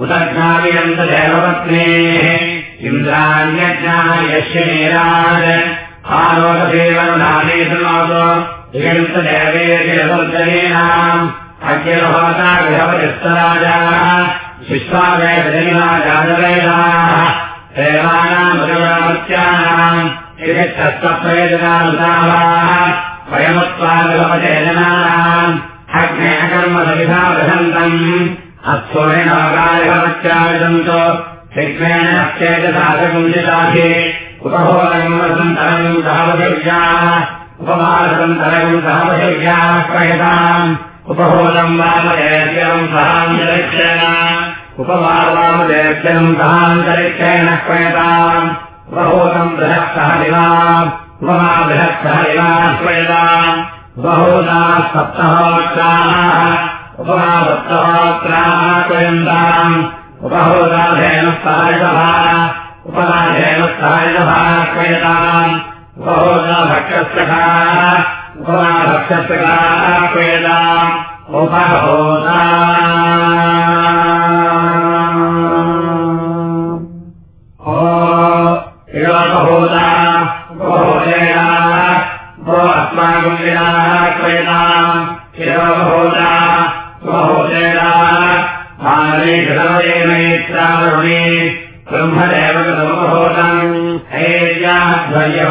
उदज्ञावियन्त देवपत्नेः इन्द्राण्यज्ञायस्य नीराज आलोकदेवरुणादेशमादो इयन्त देवेतिरसर्जनीनाम् अग्निर्होता गृहपतिस्तराजाः विश्वावेदनीराजादवेदाः देवानाम् इतिष्ठस्तप्रयोजनानुसाराः वयमुत्पादकपतेजनानाम् अग्नेयकर्मसविधा वसन्तम् शिग्मेण चेतसाधकुञ्जिताधि उपहोरम् वसन्तरम् सहवशिव्याः उपमासन्तरम् सहवशिव्याः प्रयताम्। उपहोदम् वामदेव्यम् सहान्तरिक्षेण। उपमावामदेव्यम् सहान्तरिक्षेण प्रयताम्। उपहोदम् बृहत्सह दिवाम् उपमा बृहत्सह दिवाः प्रयताम् बहुधा सप्तहोत्राः क्वयन्ताम् उपहोदाधेन सहायभा उपराधेन सहायभा क्वयताम् उपहोदा भक्षस्तकाः उपमा भक्षस्तकाः क्वयताम् उपहोदा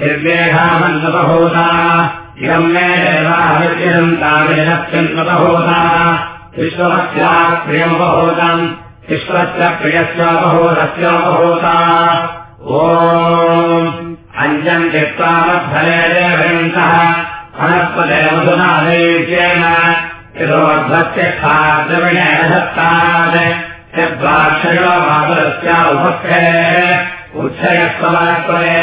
निर्वेघामन्नुपहोदा इदम् मे देवाहविद्यन्ताविनस्यन्नुपहोदा विश्वमस्या प्रियमुपहोदम् विश्वस्य प्रियस्योपहोदस्योपहोदा ॐ अञ्जम् चित्तामद्धले देवयन्तः अनस्पदेवसुनादेव्येन यतोऽर्धस्य खाद्यविणेन दत्तात्। यद्वाक्षयो मातरस्या उपक्षे उच्छयस्वमनस्पदे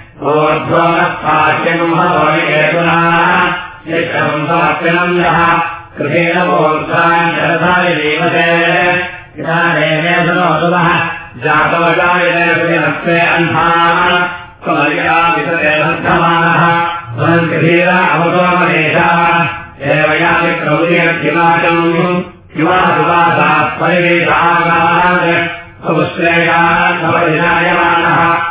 ऊर्ध्ववाजसहितागनञ्जिभिः पाठक्षरविक्मयामहे ऊर्ध्वमःपाठ्यगुम्भवनिकेतुना शिक्षंसाप्यनन्दः कृतेन ऊर्ध्वान् जलधाय जीवते इदानेमेधनोदुमः जातवजायते अन्धाः त्वमर्या विसते बद्धमानः त्वन्तिधीर अवतोमनेशाः एवयामि प्रभुतिरक्षिमाकम् युवा सुवासाः परिवेशागात् स्वश्रेयात्मपरिजायमानः सन्धेयाः कवयमुन्नयन्ते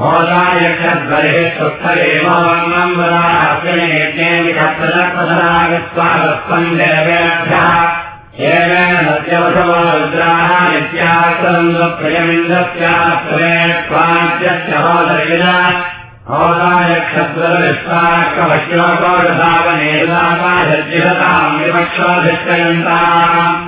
होदायक्षद्वरिः नित्याक्रन्दप्रियमिन्द्रस्यास्त्रे त्वाज्यस्य होदर्यज होदायक्षद्वरविश्वाकवश्योकोषधावनेताकाशज्जिहताम् विपक्षोऽधिष्ठयन्ताम्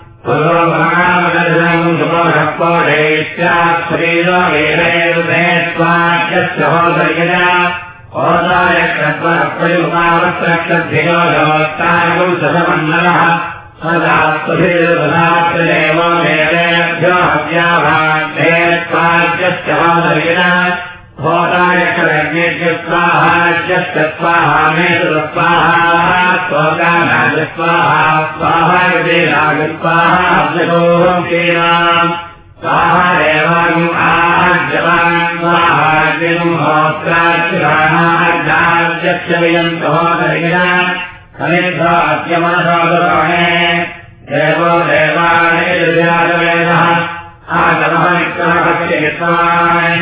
सुपोषक्पोषयित्यात्सरीरो वेदैरुभेत्वाच्यस्य होदर्यज होदायक्षत्वप्रयुगावत्रक्षद्धियो जगोत्तारकम् शतमण्डलः सदात्वभिर्दधात्रेवो वेदेभ्यो हव्याभाग्येत्वाच्यस्य होदर्यज होदायक्षरज्ञेभ्यस्वाहाज्यस्य स्वाहा मेतुरस्वाहा स्वगानाजस्वाहा स्वाहा यदेरागस्वाहा अब्जगोहम् कीनाम् स्वाहा देवागुम् आहज्जवान् स्वाहाज्यम् होत्राच्युराणाज्ञाज्यस्य वियन्तहोदर्यज समिद्धात्यमनसोदरोणे देवो देवानेर्व्याजवेदः आगमः निक्रमकस्य यस्मान्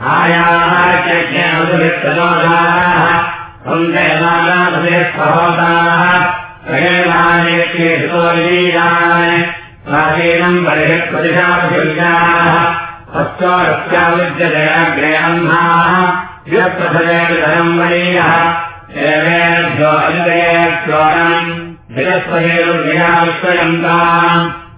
वन्द्यश्च आयाः चज्ञाः सहोदाः प्रेमानेक्षेषोलीयान् प्राचीनम् अग्रे अह्नाः विरप्रथमेधनम् वरीयः देवेभ्यो अजयेभ्योऽनम् विरस्वयेर्विनाश्रयन्ताम्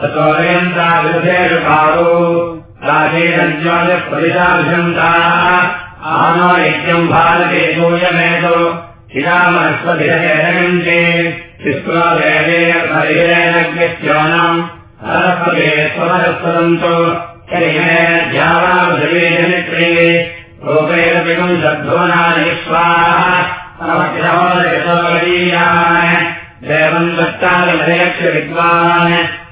ततोयन्ताविरुधेषु कारो राजेरज्योतिप्रतिशाभिषन्ताः आनो यज्ञम् भारते सूयमेतो हिरामहस्वधिरयन्ते शिस्वादेवेन सरस्वते स्वरस्वदन्तो ध्यावाजनित्रे रूपेण सद्भुवनानि स्वाहायतोदीयान् देवम् दत्तालयक्ष विद्वान्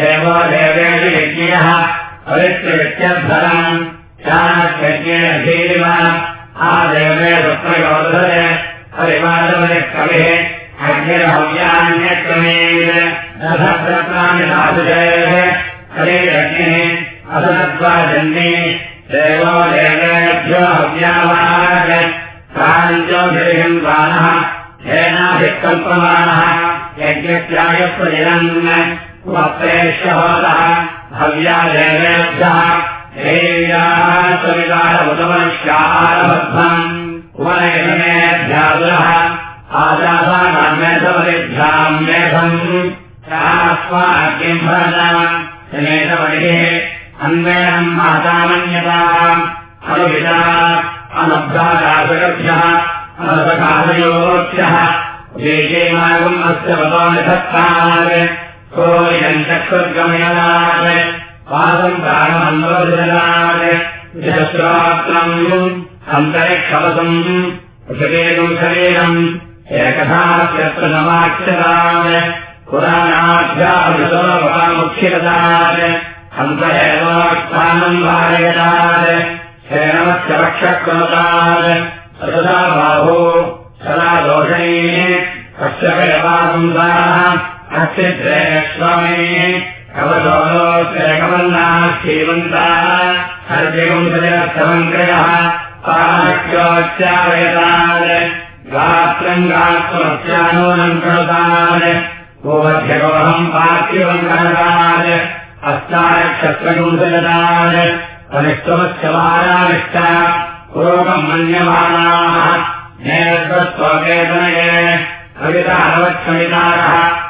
देवो देवेषु यज्ञः परित्यर्थरम् चाणज्ञेन धीरिव आदेवे सुप्रयोधरे परिवारवरे कविः अग्निर्भव्यान्यक्रमेण रथप्रत्राणि साधुजयः हरेरग्निः असनत्वाजन्ये देवो देवेभ्यो हव्यावान् काञ्चोभिरिहम् बाणः हेनाभिकल्पमानः यज्ञत्यायप्रजनन् वक्तेश्वहोदः हव्या देवेभ्यः हेयाः सविकारमुदमनुष्यारबद्धम् उपनयनमेभ्यादुरः आजासानामेधवरेभ्याम् मेधम् स्वाग्निम् भरतमेधवरिः अन्वेषम् मातामन्यताम् अनुविदा अनुब्धाकाशकभ्यः अनसकाशयोभ्यः देशेमागम् अस्य भवानिधत्तात् सोऽयम् चक्षुर्गमयनात् पादम् प्राणमन्वदनात् विशस्रात्रम् अन्तरिक्षवसम् पृथिवेदम् शरीरम् एकथात्यत्र नमाक्षरान् एवास्थानम् वारयतात्। हेनमस्य रक्षकृतात् सदा बाहो सदा दोषैः कश्यपयवासंसाः अक्षिद्रे स्वामिः कवलोकमन्नाः श्रीमन्ताः सर्वंसमङ्क्रयः पाक्योच्चारयतात् गात्रम् गात्रमस्यानूनम् कृतात् गोमध्यगोहम् पार्थिवम् करतात्। अस्ताक्षत्रकुंसलतात् अनिष्टमस्य मारानिष्ठ पूर्वम् मन्यमानाः। नेतृत्ववेदनये कवितानवक्षमितारः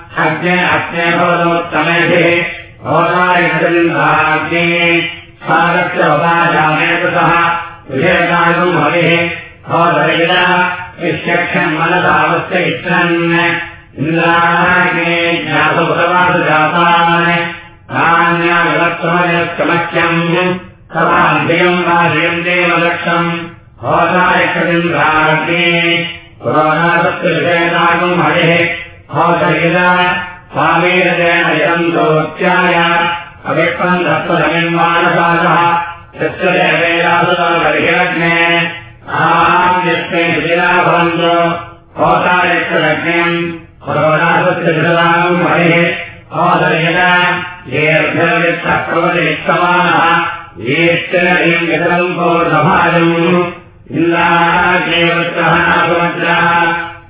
अग्ने अग्ने भवदमुत्तमेभिः होतायकलिन्दाग्ने सागत्यवताजामेतसः विषयकालम् हरिः होदयिला यस्यक्षन् मनसावस्य इच्छन्। इन्द्राग्ने ज्ञातभगवासजातान् नान्याविवत्समयस्तमख्यम् समाध्ययम् वाजयम् देवलक्षम् होतायकलिन्द्राग्ने पुराणासत्यविषयकालम् हरिः होदयिला स्वामीरजेन यन्तोत्याय अविक्तम् दत्तजमिन्मानसागः यस्य देवेलासुतर्हिरग्ने आहान्यस्मै सुजिरा भवन्तो होतायक्षलग्नेम् पुरोणासस्य विषदाम् हरिः होदर्यत येऽर्भ्यवित्तः प्रवतिरिक्तमानः येश्चरीम् वितरम् पूर्णभाजम् इन्द्राग्नेवृत्तः नासुमद्रः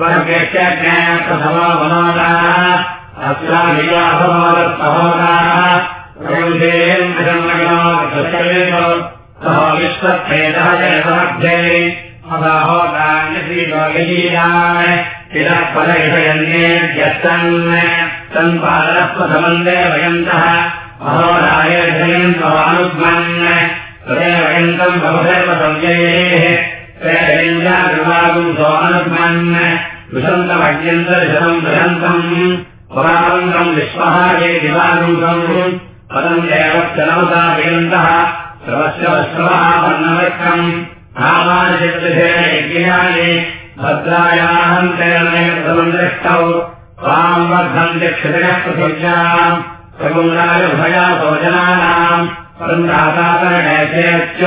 नाभिम् त्वज्ञप्रथमा मनोदाः सः विश्वभेदः जयसमध्ये इदः फलयन्येभ्यस्तन् तन्पादरस्वसमन्दे वयन्तः अहोरायजयन्तवानुग्मन् तदेव वयन्तम् बहुधर्मसंजयेः तैर्वागुम् स्वानुग्मन् विशन्तमज्यन्तशतम् बृहन्तम् पुरानन्दम् विश्वः ये दिवागुन्तम् पदम् देवश्चनवता वियन्तः श्रवस्य वश्रवः वर्णवक्रम् कामानचित्रशेनयज्ञाये भद्रायाहन्तैर्नयसमम् दृष्टौ त्वाम् वर्धन्ति क्षितिरः पृथिव्याम्। सगुणायुभया भोजनानाम् वृन्दातातरणैश्च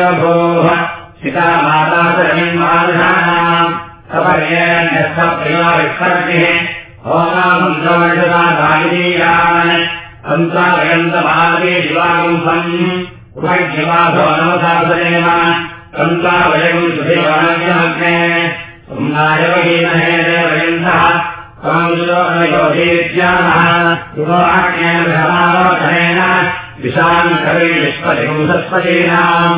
भोः सीता मातातरमिन्मादशानाम् सपर्येण्यर्थप्रियाविस्पर्तिः होमामुद्रवर्षदादायीयान् सन्तावयन्तमादे शिवागुम्फम् उभयशिवासोनवसासनेन सन्तावयगुम् सुधिवानव्यमग्ने सुम्नायवहीनहे देवयन्तः त्वाङ्गोयोधीर्यानः युवाज्ञेन समालोचनेन विशाम् कवि विश्वशिंसस्पतीनाम्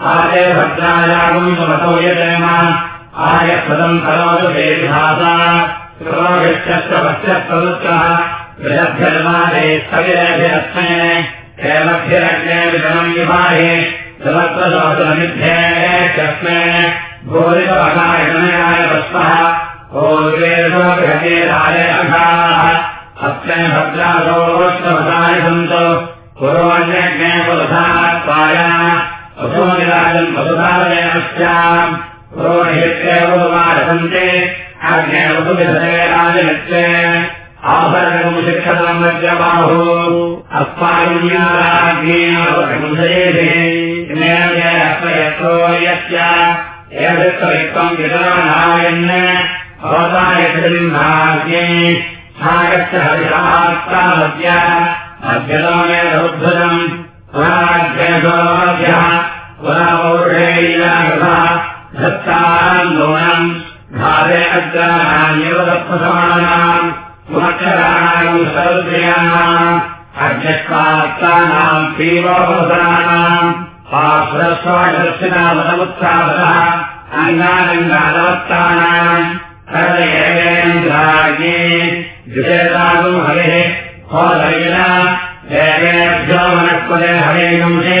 आदे भद्रायागुम् सुमतो यजेम आयपदम् करोतु देभासा सर्वभिष्टस्य पश्यप्रवृत्तः बृहद्भ्यर्मादे स्थविरेभिरस्मे हेमभ्यरग्ने विषमम् विभाहे। समत्वसोतमिभ्येत्यस्मे भूरितपकायनयाय पुष्पः पूर्वेशोगृहतीराय अघाः। अस्मे भद्रासोष्टवसाय सन्तो। पूर्वण्यज्ञे पुरुषात्वाय वसुमनिराजन् वसुधारयनस्याम् पुरोहित्येवसन्ते आज्ञे वसुविधते राजनित्ये। आभरणम् शिक्षतम् वज्रबाहु अस्माकञ्जीयेभिः यस्य एतत्त्वम् वितरणायन्। भवतायज्ञे सागस्य हरिशास्तामद्य अद्यतमे रौद्धरम् अध्यक्षात्तानाम् पीवोपसनानाम् पार्श्वस्वादर्शिनामतमुत्साहः अङ्गानङ्गालवत्तानाम् हरयेन्द्राज्ञे द्विषेतागुम् हरिः वनस्पते हरेगंसे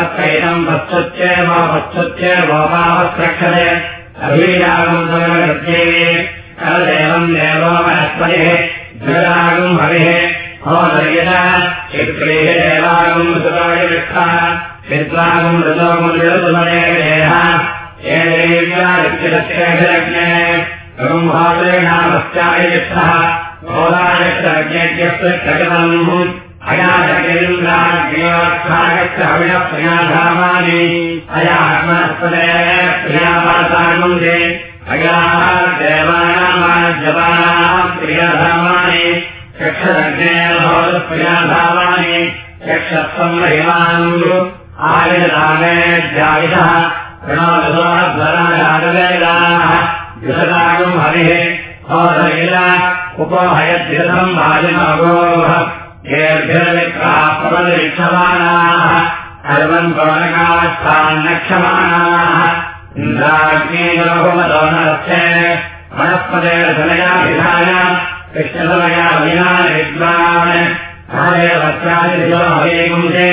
अत्रैनम् वस्तुत्येवोपावस्रक्षते अभियागम् समगत्येवे कलदेवम् देवो वनस्पतिः जगदागम् हरिः चित्रेः देवागम् सुताय वृक्षः चित्रागम् ऋतोमुमनेः येनैव्यादित्यलक्ष्यज्ञे ब्रह्मादृणामस्याय वृक्षः होदायक्षज्ञस्य प्रकटम् अयाजकेन्द्राज्ञोत्सागस्य हविणप्रियाधामानि अयात्मनस्पदे प्रियावासागुन्दे अयाः देवानामाजपानाम् प्रियाधामानि। चक्षदग्नेभवत्प्रियाधामानि चक्षत्वम् महिमानु। आयुधामे जायुधः प्रणोदराजवेदाः विशदागम् हरिः। होदैल उपोहयद्विषम् वाजिनगोः येभ्यविक्रापदीक्षमाणाः सर्वम् गौनकास्थान्नक्षमाणाः इन्द्राग्नेयबहुमदोनरस्य वनस्पदेर्धनयाभिधाय कृष्णतमया विनाय विद्वान् हरेवस्यादिशोहवेगुंसे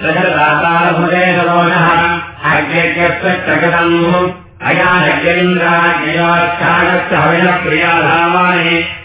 प्रजदातारभुजे सरोनः आज्ञस्य प्रकटम् अयाज्ञेन्द्राज्ञयोच्छागस्य हविनप्रियाधामानि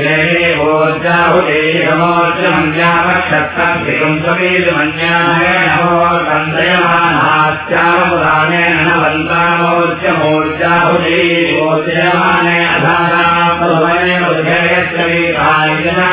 ोर्जाहुदेशमोर्जमन्यावक्षत्रम् समीजमन्याय नमो कन्दयमानाश्चावपुराणेन न वन्तामोर्जमोर्जाहुदेशोर्जयमाने अधारापदवनेव विधेयस्य वीतायिना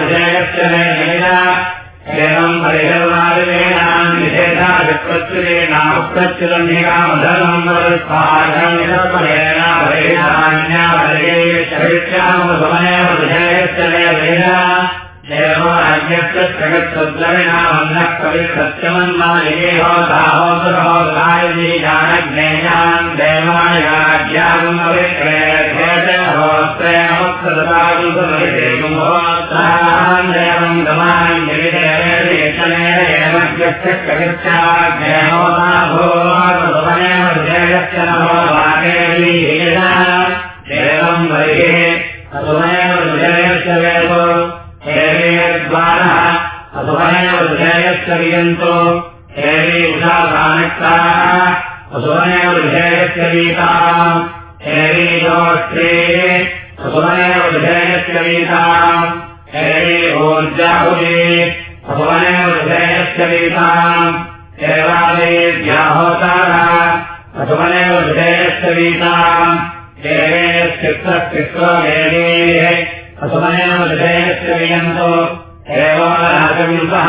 विजयस्य वेदा एवम् परिहर्वादिवेनाम् निषेधा विप्रच्युरेणाप्रच्युरन्यकामधर्मम् वरुत्पाठन्यपरेणापरेणान्यापरेश्वरित्यामसुमनेव विजयस्य वेदा देवोराज्ञस्य जगत्सुद्रविणामन्नः कविसत्यमन्मायेहोदाहोसुरहोदायजीजानज्ञेयान् देवायाज्ञाम् अविक्रेभ्येतहोस्त्रयमुत्सदागुसुमहिदेवम् देवम् गमान् क्रियन्तो हेवे उषाधानक्ताः वसुवनेव विधेयस्यवीताम् हेवे दोष्टे वसुवनेव विधेयस्यवीताम् हेवे ऊर्जाहुवे वसुवनेव विधेयस्यवीताम् हेवादेव्याहोतारः वसुवनेव विधेयस्यवीताम् हेवे चित्रस्तित्वा हेवेः वसुवनेव विधेयस्यवीयन्तो हेवारागविन्दः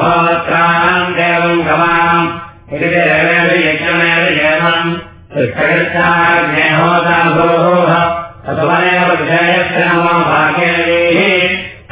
होत्राम् देवम् गमाम् इति यज्ञमेव एवम् कृष्णकृष्णाग्नेहोता भोः ततुमनेव विधेयस्य नमो भाग्यैः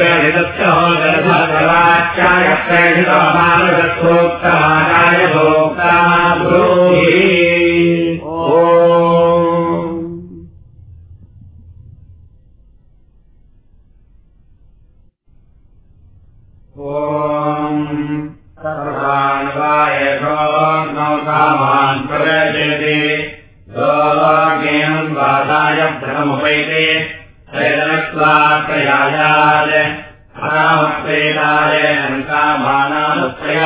सम्मेदस्तत्पतिवदनाग्रहे कामवीर्भेनाम् ोक्तमानाय भोक्ता ब्रूहि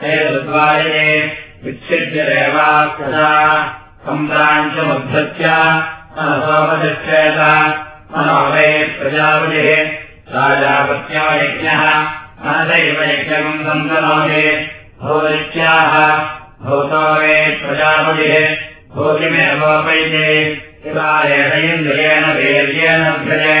ते दुद्वायते विच्छिद्य सम्प्राञ्चमुद्धत्य मनसोपदिश्चेत मनोवै प्रजापतिः राजापत्यमयज्ञः मनसैव यज्ञम् सन्तनोति भूरित्याह भूतो वे प्रजापतिः भूतिमेवोपैते शिवायेषेन्द्रियेण वीर्येण भ्यजे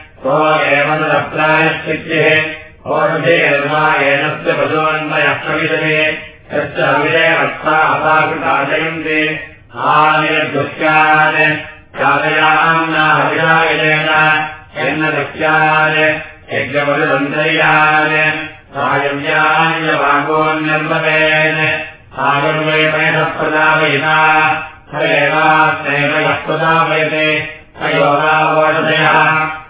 को एव तदप्रायश्चित्तिः ओषधेर्मायेनस्य पशुवन्मयः प्रविशते यश्च अविजयवत्सा अपाकृताजयन्ति आनिर्दुष्यान् चादयाम्ना हविरायजेन यन्नदक्ष्यान् यज्ञपशुसन्तर्यान् सायव्यान्यवागोन्यर्मतेन आयुर्वेदः प्रदापयिता हरेवास्नैव यः प्रदापयते अयोगावोषधयः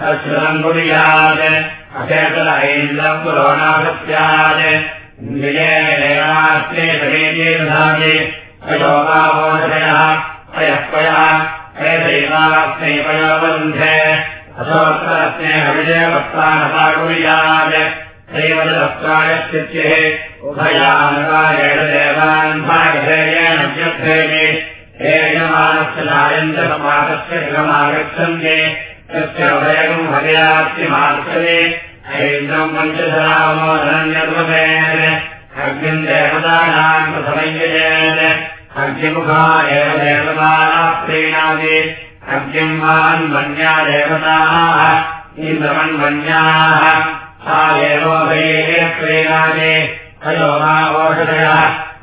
तच्छ्रुतम् कुर्यात् अचेतलैन्द्रम् पुरोणासस्यात् विजयेनास्ते समेते दधाति अयोगावोषधयः अयःपयः अयदैवास्मै पयोबन्धे असोत्रस्नेह विजयवत्तानपा कुर्यात् त्रैवदप्रायश्चित्यः उभयानुकारेण देवान् भागधैर्येण व्यर्थेति नायन्तपातस्य गृहमागच्छन्ति तस्य उभयगम् हरियास्तिमार्चते ऐन्द्रम् पञ्चधरामो धनन्यर्वतेन अग्निम् देवतानाम् प्रथमय्यजेन अग्निमुखा एव देवतानाः प्रीणादि अग्निम्वान् वन्या देवताः इन्द्रमन्वन्याः सा एवोभये प्रीणादि अयो वा ओषधयः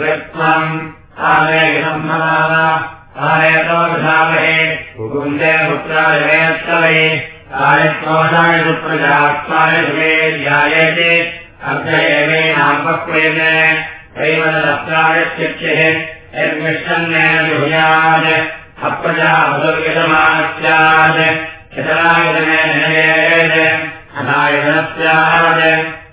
ऋत्वम् आलयतोधामहे कुकुन्दे पुत्रालयस्तवे आयत्कोषाय सुप्रजात्वाय सुमे ध्यायते अर्थ एवेनापक्रियते दैवदप्रायश्चित्यः यद्मिष्टन्नेन विभुयात् अप्रजाभुर्यजमानस्यात् चतरायतनेन नयेत् अनायतनस्यात्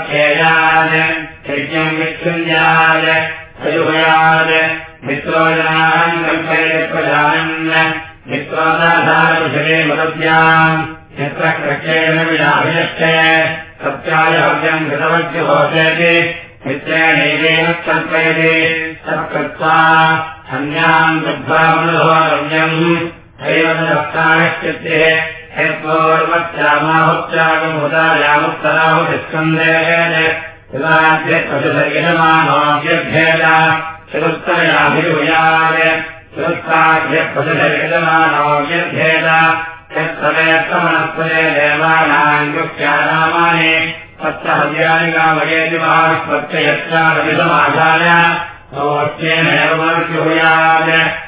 ക്ഷേയാൻ യജ്ഞം വിക്ഷുഞ്ജാൻ പ്രയുപയാൻ മിത്രോജനാൻ കൽപ്പയപ്രജാനൻ മിത്രോദാധാരവിഷയെ മതവ്യാം യത്ര കൃക്ഷേണ വിലാഭിലക്ഷേ സത്യായ ഭവ്യം കൃതവജ്ഞോഷേതി മിത്രേണൈവേന കൽപ്പയതി തത്കൃത്വാ അന്യാം ദുഃഖാമനുഭവ ഗമ്യം ദൈവദത്തായ चतुत्ताभ्यपशुधर्यमानोऽभ्यभ्येद यत्समेत्तमनस्पदे देवानाम् गुप्त्यानामानि तत्र हव्यानि कामयेति महास्पत्य यत्रारविधमाधाय नोच्येनैव मनुष्युभूयात्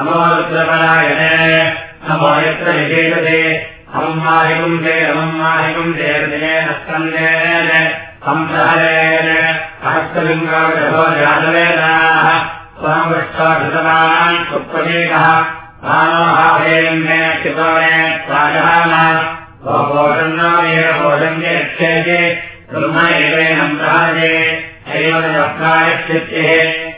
नमो रुद्रपरायणे नमो यत्र विशेषते हम्माहिकुन्दे हम्माहिकुन्दे हृदयेन स्कन्देन हंसहरेण सहस्रलिङ्गावृभो जातवेदाः स्वामृष्टाभृतवान् सुप्रतीकः मानोहाभेन्मे क्षिपणे प्राजहान भोषन्नामेव भोजन्ये यच्छेति ब्रह्म एवेनं प्राजे हैवदप्रायश्चित्तिः इवा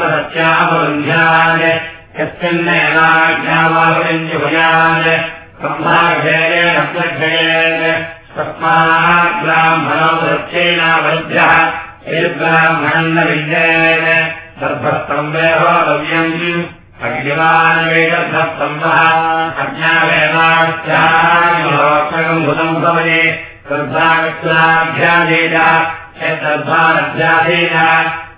वसत्यावरुन्ध्यात् यस्मिन्नेवाज्ञावाहुरञ्जुभयात् सम्भाघेन प्रघेत् तस्मात् ब्राह्मणो वसत्येनावरुध्यः यद्ब्राह्मणम् न विद्येत् सर्भस्तम्भे होतव्यम् अग्निवानवेदस्तम्भः अज्ञावेदाख्याम् भूतम् भवति सर्भागत्वाभ्यादेन यद्दर्भानभ्यादेन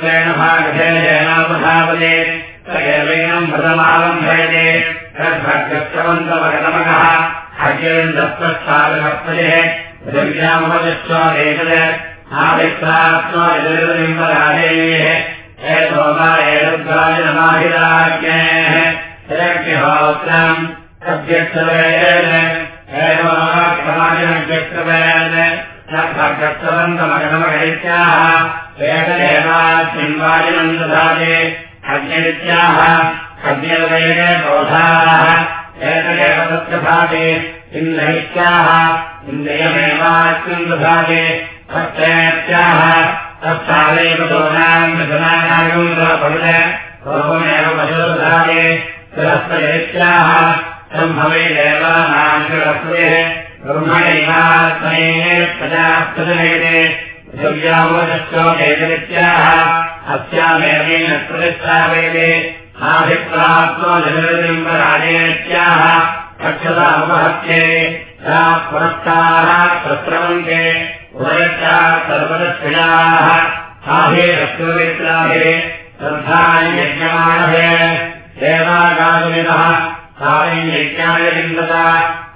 प्रथमरिक्षत्रेण भागधेयेनापधावते तदेवैनम् प्रथमालम्भयते दिव्यामपजस्वादेतत् आदित्रात्मविदलिम्बराजेः हे सोमा एतद्वाजनमाहिराज्ञेः हेग्निहोत्रम् सभ्यक्षवेन हे समाजनव्यक्तवेन भग्रस्तवन्तमगतमगैत्याः वेददेवास्मिन्वाजिनम् ददाते अग्नित्याः अग्निर्वेद बोधाः एतदेव तत्कथाते इन्द्रैत्याः इन्द्रियमेवास्मिन् दधाते तत्तेत्याह तत्सादैव दोनाम् जनानागुन्द्रपविमेव पशुधारे सरस्वयेत्याह सम्भवे देवानाम् सरस्वतिः ब्रह्मणैवात्मने प्रजाप्रजनयते पृथिव्यामोदश्चोदेतरित्याह अस्यामेवेन प्रतिष्ठावेते आभिप्राप्तो जनरबिम्बराजेत्याह कक्षतामुपहत्ये सा पुरस्ताः प्रस्रवन्ते उभयश्चा सर्वदस्विनाः साभिरस्ववित्राभिः श्रद्धायज्ञमाणभे देवागामिनः सायज्ञाय लिङ्गता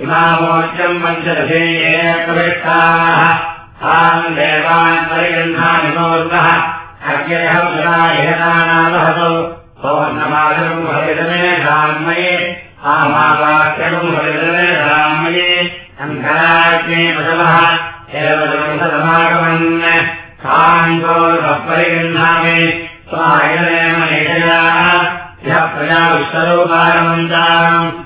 इमामोच्यम् पञ्चदशेये प्रविष्टाः। तान् देवान् हरितमे धान्मये आमावाक्यम् हरितमे धान्मये अङ्घराग्ने पशवः कान्तोपरिगृह्णामि स्वायनेन मेधयाः यः विश्वरूपारमन्ताम्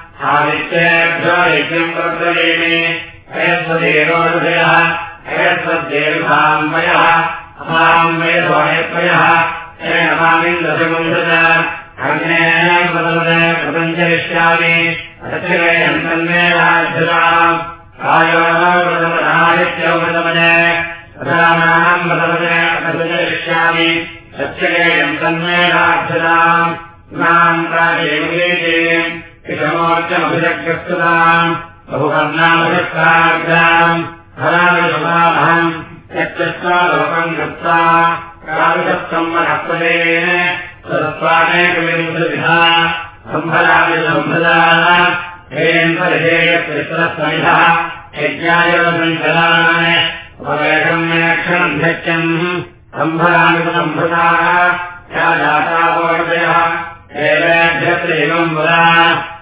आदित्येभ्यो यज्ञम् कर्तव्यमे अयस्वदेवोदयः अयस्वद्देवसाम्बयः असाम्बयसोयत्वयः नमामिन्द्रसमुद्रत अग्नेपञ्चरिष्यामि अर्थयन्तन्मेनाध्यताम् कायोनादित्यौमदमने प्रधानाम् वदमने सत्ययन्तन्मेनाध्यताम् इमाम् प्राचेमुदीते किशमोर्चमभिषक्यस्तुताम् बहुवर्णामृत्ताभ्याम् फलानुषमाहम् यच्चत्वा लोकम् गत्वा काविदत्तम् मनःपदेन सत्त्वानेकविंशतिधा सम्भरादिसम्भदाः हेयन्तरिहेयत्रिपुरस्वमिधः यज्ञायवसञ्चलान् उपवेशम् मेक्षणम् धत्यम् सम्भरामिसम्भृताः या जातावोदयः एवेभ्यत्रैवम् वदा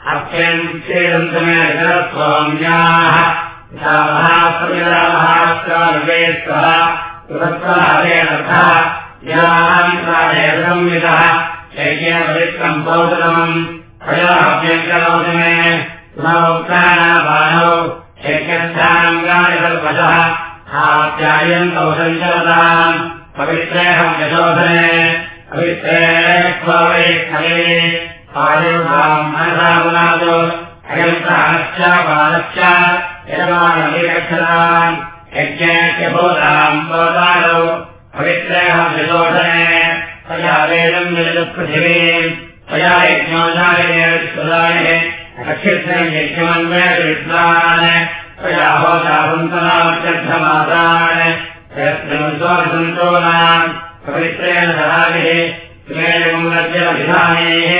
विदुद्धत्ताभराम्यहम् अत्यन्त्येदन्तमेतरस्वाम्याः महास्त्रेश्वः संविदः शैक्यपवित्रम् पौतमम् प्रजाभ्यङ्करोदमे पुनोक्तानाबाणौ शैक्यस्थानङ्गानि कल्पशः आप्यायन्तौ सञ्चलताम् पवित्रेऽहम् यशोधने पवित्रे खले आयुर्भाम् मनसामुनादो अयन्तश्च यजमानविरक्षताम् यज्ञेत्यभूताम् बोधानौ पवित्रेऽहम् यशोधने तया वेदम् विदुःपृथिवीम् तया यज्ञोदायने अक्षित्रम् यज्ञमन्वयविद्वान् तया होताहुन्तनात्यर्थमासान् यस्मिन् पवित्रेण सहाभिः त्रिमेलमुरज्यभिधानेः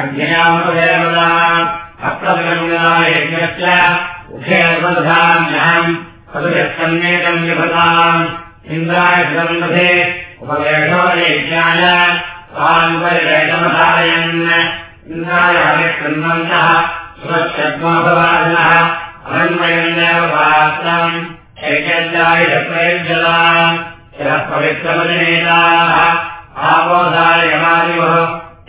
अज्ञयामुपदेवता अप्रतिगम्यज्ञस्य उभयर्वधान्यहम् पदुयत्सन्नेकम् विभताम्। इन्द्राय सुगन्धे उपवेशोयज्ञाय तान् परिवेशमधारयन् इन्द्राय हरिकृन्वन्तः सुरक्षद्मोभवादिनः अनन्वयन्नेव पात्रम् ऐक्यञ्जाय प्रयुज्यताम् यः पवित्रमदिनेताः आबोधाय यमादिवः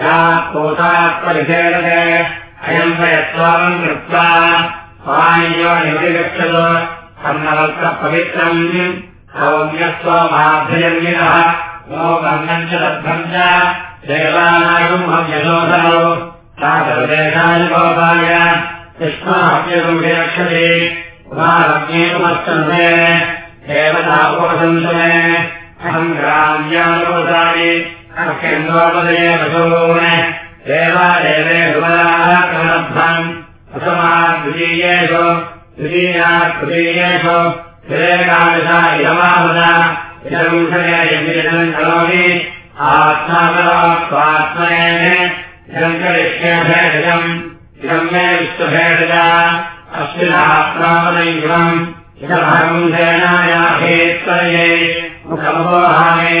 या कोटात्परिषेदते अयम् वयस्वामम् कृत्वा स्वायो निगच्छतु अन्नवल्कपवित्रम् सौम्यस्वमाभ्यजन्यः नो वर्णम् च लब्धम् च देवानागम् हव्यशोधनौ। साधुदेशाय गोपाय कृष्णाभ्यगम् विरक्षते उमारज्ञेतुमस्तन्ते देवतापोषन्तु। मे अहम् ग्राम्यानुभूतानि अर्केन्द्रोपदये वशून् देवादेवे सुमराः कमलब्धम् असमा द्वितीयेषु द्वितीया तृतीयेषु त्रिरेकादशा इदमाहुदा इदंशये यज्ञम् करोमि आत्माकरात्मात्मने इदम् करिष्यभेदजम् इदम् मे विश्वभेदजा। अस्मिनात्मावनैवम् इदमहम् सेनायाहेत्तरये मुखमोहामे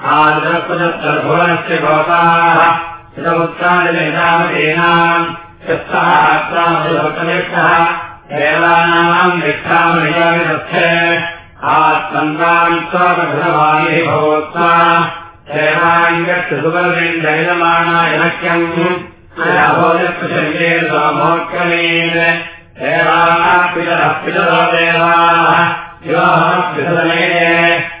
ऋतुमनस्यमानः आदर्पदत्तर्भुवनस्य गोपाः श्रुतमुत्तानजनामतेनाम् शस्ताः देवानाम् निष्ठामनियामिदस्य आत्मन्वान् स्वामघ्नवाणिः भवत्वा देवाङ्गत्सुवर्णम् जयमाणायनक्यम् अभोजत्वशरीरे स्वामोत्कमेन देवाः पितरः पितरो देवाः विवाहः पितरमेने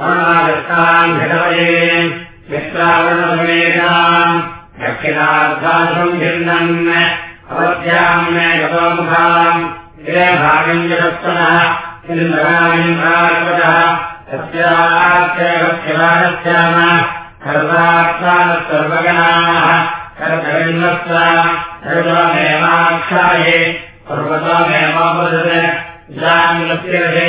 वर्णादत्ताम् घटवये मित्रावर्णसमेताम् दक्षिणार्थासम् भिन्नन् अवध्याम् मे गतोमुखाम् भागम् जगत्सनः इन्द्राणीन्द्रार्पजः तस्याख्यवत्यवादस्याम सर्वात्मानः सर्वगणाः कर्तविन्नस्व सर्वमेवाक्षाये पर्वतमेवापदत् जामिलस्यते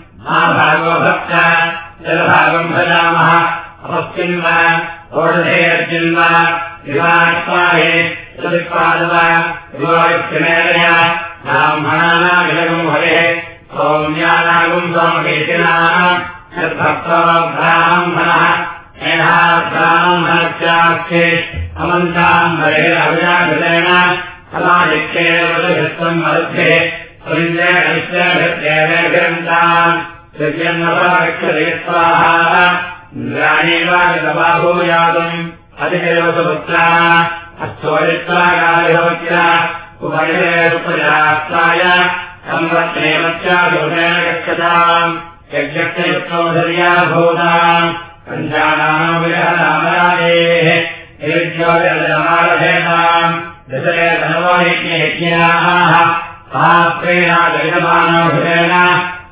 भागो भक्त जलभागम् भजामः अपस्मिन् वा ओषधेर्जिन् वा विवात्माहे सदिक्पादव विवायुक्तिमेलया ब्राह्मणानामिदगम् हरेः सौम्यानागम् यद्भक्तो ब्राह्मणः हरेरविजागतेन समाधिक्षेत्वम् मध्ये सुविन्द्रेणश्चेवेभिरन्ताम् सृजन्नपरक्षते स्वाहा इन्द्राणीवागतबाहूयातुम् अधिकेव सुपुत्रा अस्थोरित्वागादिभवत्या उपरिषेरुपजास्ताय संवत्नेवत्यादुरेण गच्छताम्। यज्ञक्षयुक्तौधर्या भूताम्। पञ्चानामविरहनामराजेः निरुद्योगमारभेदाम् दशयज्ञाः साप्रेणादयमानोभेन आयक्षयाः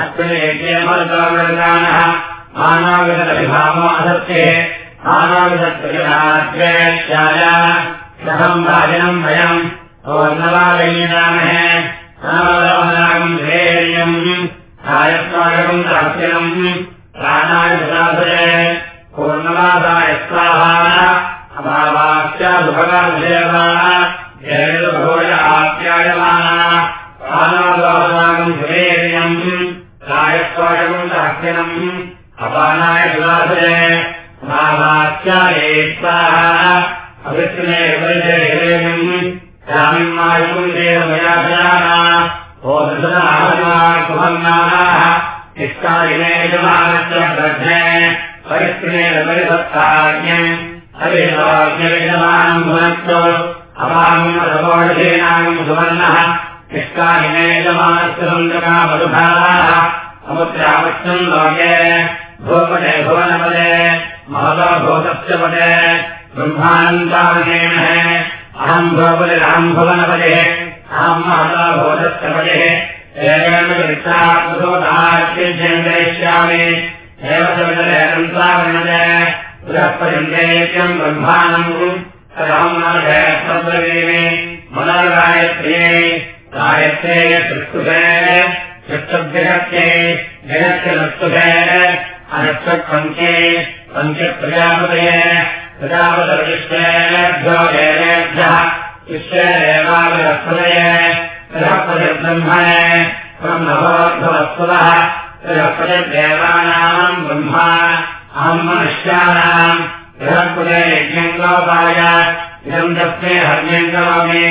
अस्मिन्नेकेमरुतोमृगानः मानवविदभिभावो असत्ये। मानवविदत्रिराज्येष्याय सहम् वाजिनम् भयम् ओर्नवालयीनामहे नामलवनागम् धैर्यम् आयस्वागम् दास्यम् प्राणाय सुदासरे पूर्णमासाय स्वाहा। अभावास्यादुपगाभिषेवा जयभोज आप्यायमाना प्राणादवनागम् धैर्यम् रायस्वागम् दास्यम् अपानाय सुदासरे भावास्याये स्वाहा अविष्णे विजयम् निष्कारिणे यजमानस्य दग्ने परिस्त्रिणेन परिसत्ताज्ञम् हरिजमानम् भुनक्तो अपाङ्गोषेनागम् सुवर्णः निष्कारिणे यजमानस्य सन्दका मधुभाः समुद्रावश्यम् लोके भूपदे भुवनपदे महतो भूतस्य पदे ब्रह्मानन्दावनेन। अहम् भवपतिरहम् भुवनपदे अहम् महता भूतस्य पदे ेष्यामि बृहस्पतिम् ब्रह्माणम् मनर्गायत्र्ये गायत्रे चतुष्टुभे चक्षुभ्यगत्ये जगस्य नस्तुभे अनक्षपञ्चे पञ्चप्रजापतये प्रजापतविश्वेभ्यो देवेभ्यः विश्वेदेवाविरस्पतये बृहस्पतिर्ब्रह्मणे ब्रह्मभवद्भवत्सुरः बृहस्पतिर्देवानाम् ब्रह्मा अहम् मनुष्याणाम् बृहस्पते यज्ञम् लोपाय इदम् तस्मै हर्म्यम् करोमि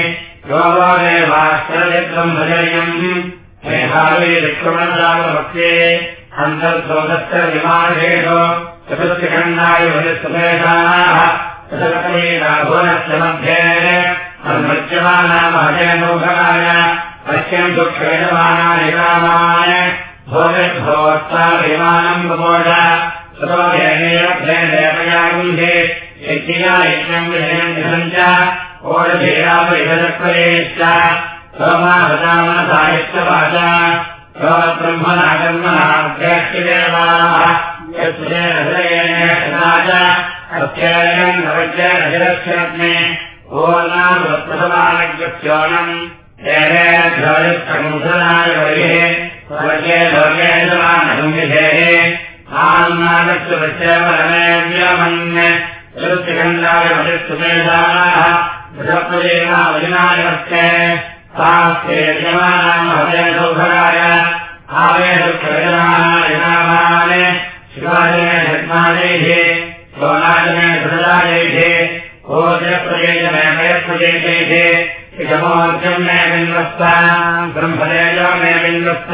योगो देवाश्चर्यब्रह्मचर्यम् मेधावीविक्रमणदागभक्ते अन्तर्भोगस्य विमानेषु चतुर्थखण्डाय वरिष्ठेषाः चतुर्थीराभुवनस्य मध्ये अन्मज्यमानामहजयनोभगाय पश्यम् दुःखेजमानानि कामाय भोजद्भोत्साभिमानम् प्रबोध स्वदेवयागुन्धे यज्ञया यज्ञम् विषयम् विधम् च ओढधीरापरिषदक्वरेश्च सोमाभदामनसाहित्यवाचा सोमब्रह्मणाकर्मणाभ्यक्षिदेवाः अत्ययम् नवज्ञरक्षरत्ने ओनामप्रसमानग्योणम् एवेभ्योयुक्तमुसनाय वरिः स्वर्गे लोके जमानसंविधेः आन्नागच्छवश्चेवरमेव्यमन् चतुर्थिखण्डाय वरिस्तुमेधाः बृहत्पदेनावदिनायवस्ते सास्ते यजमानाम् हृदयसौभगाय आवेदुःखयजमानाय नामान् शिवाजने धर्मादैः सोनाजने धृदादैः ओजप्रजेजमे मयप्रजेजैः यमोर्जम् मे बिन्वस्व ब्रह्मदेजो मे बिन्वस्व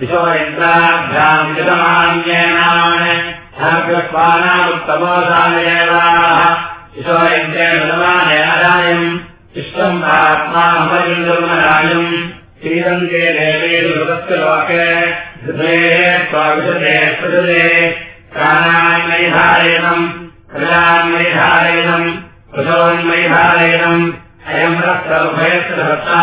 दिशो इन्द्राभ्याम् युतमान्येनान् सर्गस्वानामुत्तमोदानदेवाः दिशो इन्द्रेण नमानयादायम् विश्वम् आत्मामरिन्दुर्मरायम् श्रीरङ्गे देवेषु सुतस्य लोके। हृदये स्वाविशते स्पृशते प्राणान्मयिधारेणम् प्रजान्मयिधारेणम् कुशोन्मयिधारेणम् अयम् रक्तभयस्य भर्ता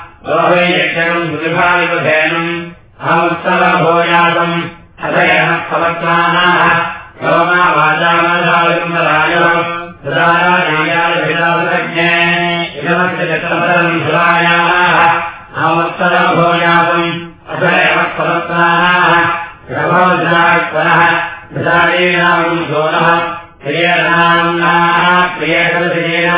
लोहे यक्षणम् सुविभाविपधेनम् अहमुत्तरभोजातम् हृदयः समत्नाः लोमा वाचामधायुन्दरायम् सुरायाभिलासज्ञे इदमत्रम् सुरायाः अहमुत्तरभोजातम् हृदयः समत्नाः प्रभोजनात्मनः हृदायेनाम् सोनः प्रियनाम्नाः प्रियकलशेन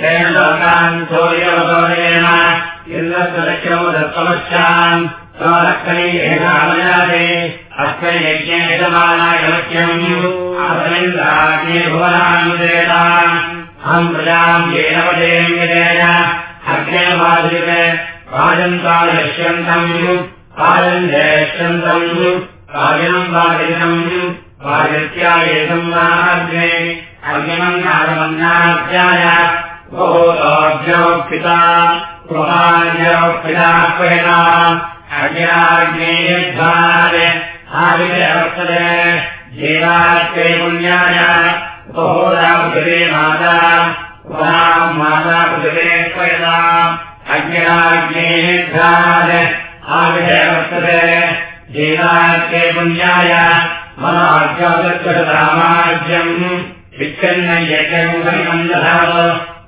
तेन लोकान् चोर्यवतोरेण इन्द्रस्य दत्तमश्चान् स्वरक्षणीयेनामयाते अस्मै यज्ञे यजमानाय लक्ष्यम् आसमिन्द्राग्ने भुवनानुदेताम् अहम् प्रजाम् येन वदेयम् यदेन अग्नेवादिते राजन्तायश्यन्तम् राजन् जयश्यन्तम् राजनम् वादिनम् वादित्यायेतम् नाग्ने अग्निमम् नागमन्नाध्याय कृपाज्योक्ता प्रेणा अज्ञाग्नेयद्वार आविवर्तते जीवात्रे पुण्याय बहुरापृथिवे माता पुनः माता पृथिवे प्रेणा अज्ञाग्नेयद्वार आविवर्तते जीवात्रे पुण्याय मनाज्ञातरामाज्यम् विच्छिन्न यज्ञमुखनिमन्दधाव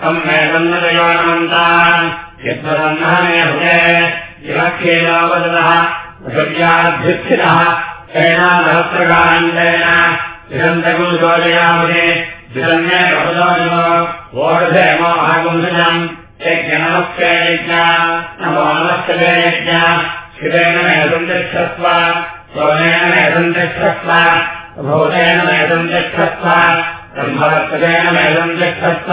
सम्मेलन्नदयोनमन्तान् यद्वदन्नहमे भुजे विवक्षेनावदतः पृथिव्याभ्युत्थितः सेनासहस्रकाण्डेन विदन्तकम् योजयामहे विदन्ये बहुदोजो वोढधेमो आगुंसजम् यज्ञनमस्ते यज्ञ नमो नमस्ते यज्ञ। शिवेन मे सन्तिष्ठस्व सोमेन मे सन्तिष्ठस्व भूतेन मे सन्तिष्ठस्व ब्रह्मवत्सदेन मे सन्तिष्ठस्व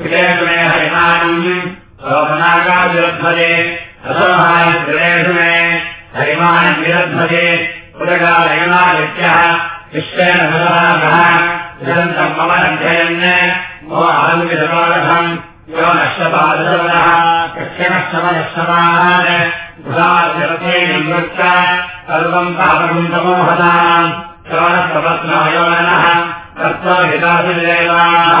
श्रेषुमे हरिमानम् शोभनागाविरध्वजे असोहायश्रेषु मे हरिमानम् विरध्वजे पुरगालयनादित्यः विश्वेन भगवानः निरन्तम् मम अध्ययन् मो अहङ्विधमारथम् यो नष्टपादशवनः कक्षणश्रमनश्रमान् गुहाजलते निवृत्त सर्वम् पापकुन्तमोहताम् श्रवणप्रपत्नमयोनः तत्त्वविकासिदेवाः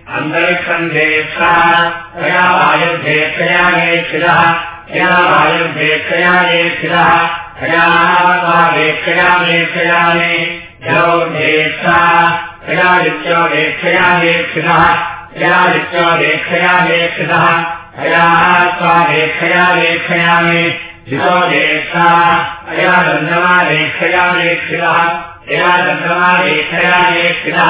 दीक्षयामि अन्तरिक्षम् देक्षः तया वायुर्देक्षया दीक्षितः तया वायुर्देक्षया दीक्षितः तया सा देक्षया दीक्षयामि जलोर्देक्षा तया नित्यो देक्षया दीक्षितः तया नित्यो देक्षया दीक्षितः तया स्वा देक्षया दीक्षयामि जितो देक्षा तया चन्द्रमा देक्षया दीक्षितः तया चन्द्रमा देक्षया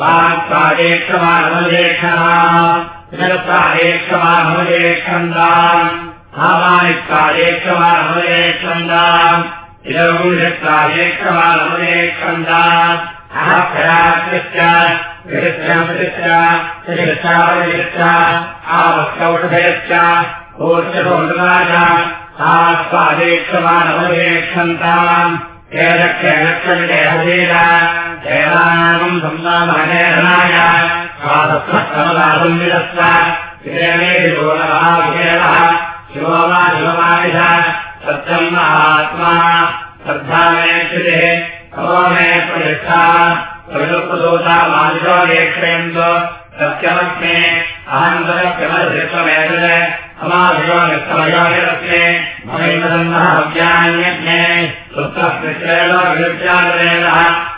स्वा लेक्षया लेक्षयामि भाग्येक्षा तया प्राणो लेक्षया लेक्षितः तया प्राणो लेक्षया लेक्षितः तया त्वा लेक्षया लेक्षयामि हे कालेक्षमानमुलेक्षता अन्तरिक्षम् आस्वादेक्षमानमुलेक्षन्ताम् केदक्षेदक्षविदेहदेव देवानागम् संसामहनेधनाय स्वादस्मत्कमलासंविदस्व शिवः वा शिवमानिष सत्यम् महात्मा। श्रद्धा मे श्रुतिः करो मे प्रतिष्ठा प्रविलुप्तदोषा मादिशो वीक्षयन्तो सत्यमस्मे अहम् सत्यमधित्वमेतत् समाधियो निष्ठमयोनिरस्मे ममैन्दन्नः हव्यान्यज्ञे सुप्तस्मिश्रेण विरुच्यादरेणः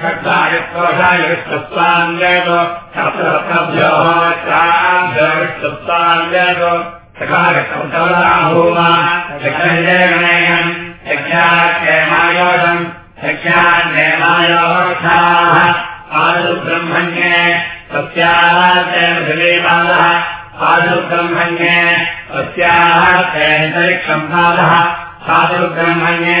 षड्डायकोषायविष्टत्वान्वेन सप्तभ्योः चाभ्यविष्टत्वान्वेन सकालभूमा यज्ञम् यज्ञाक्षयमायोगम् यज्ञान्यमायोक्षाः आदुब्रह्मण्ये तस्याः चयनशिलेपादः आदुब्रह्मण्ये तस्याः चयन्तरिक्षम्पादः साधुब्रह्मण्ये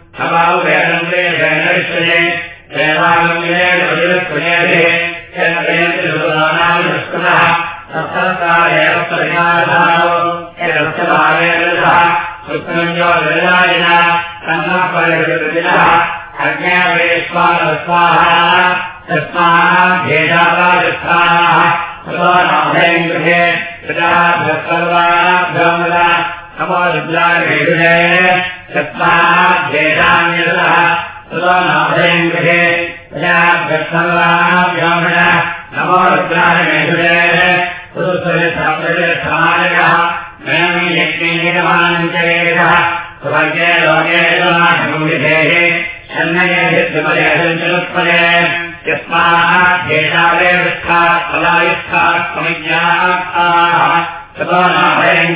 ध्यानमस्तयक्षरम् अवावेदन्ते जयनविश्वये देवालम्बेन वज्रस्वये चन्द्रयन्तिनानाविष्कृतः सत्सत्कारेण परिहारधारो यदर्थभावेन सुप्रञ्जो विरलायिन तन्नः परिहृतिनः अज्ञावेश्वारस्वाहा तस्मात् भेदावादिस्थानाः प्रदानाभयम् गृहे प्रजाभ्यः नमोरुद्राभिषे तस्मात् भेदान्यतः प्रदानाभयम् गृहे प्रजाभ्यः सर्वाभ्यामण नमोरुद्राभिषे पुरुषमानयः यज्ञेयमानञ्चरेदः स्वर्गे लोके विधेः षण्णयेत्पदे यस्मात् भेदावे वृष्ठात् फलायुष्ठात् समिज्ञाः सदानाभयम्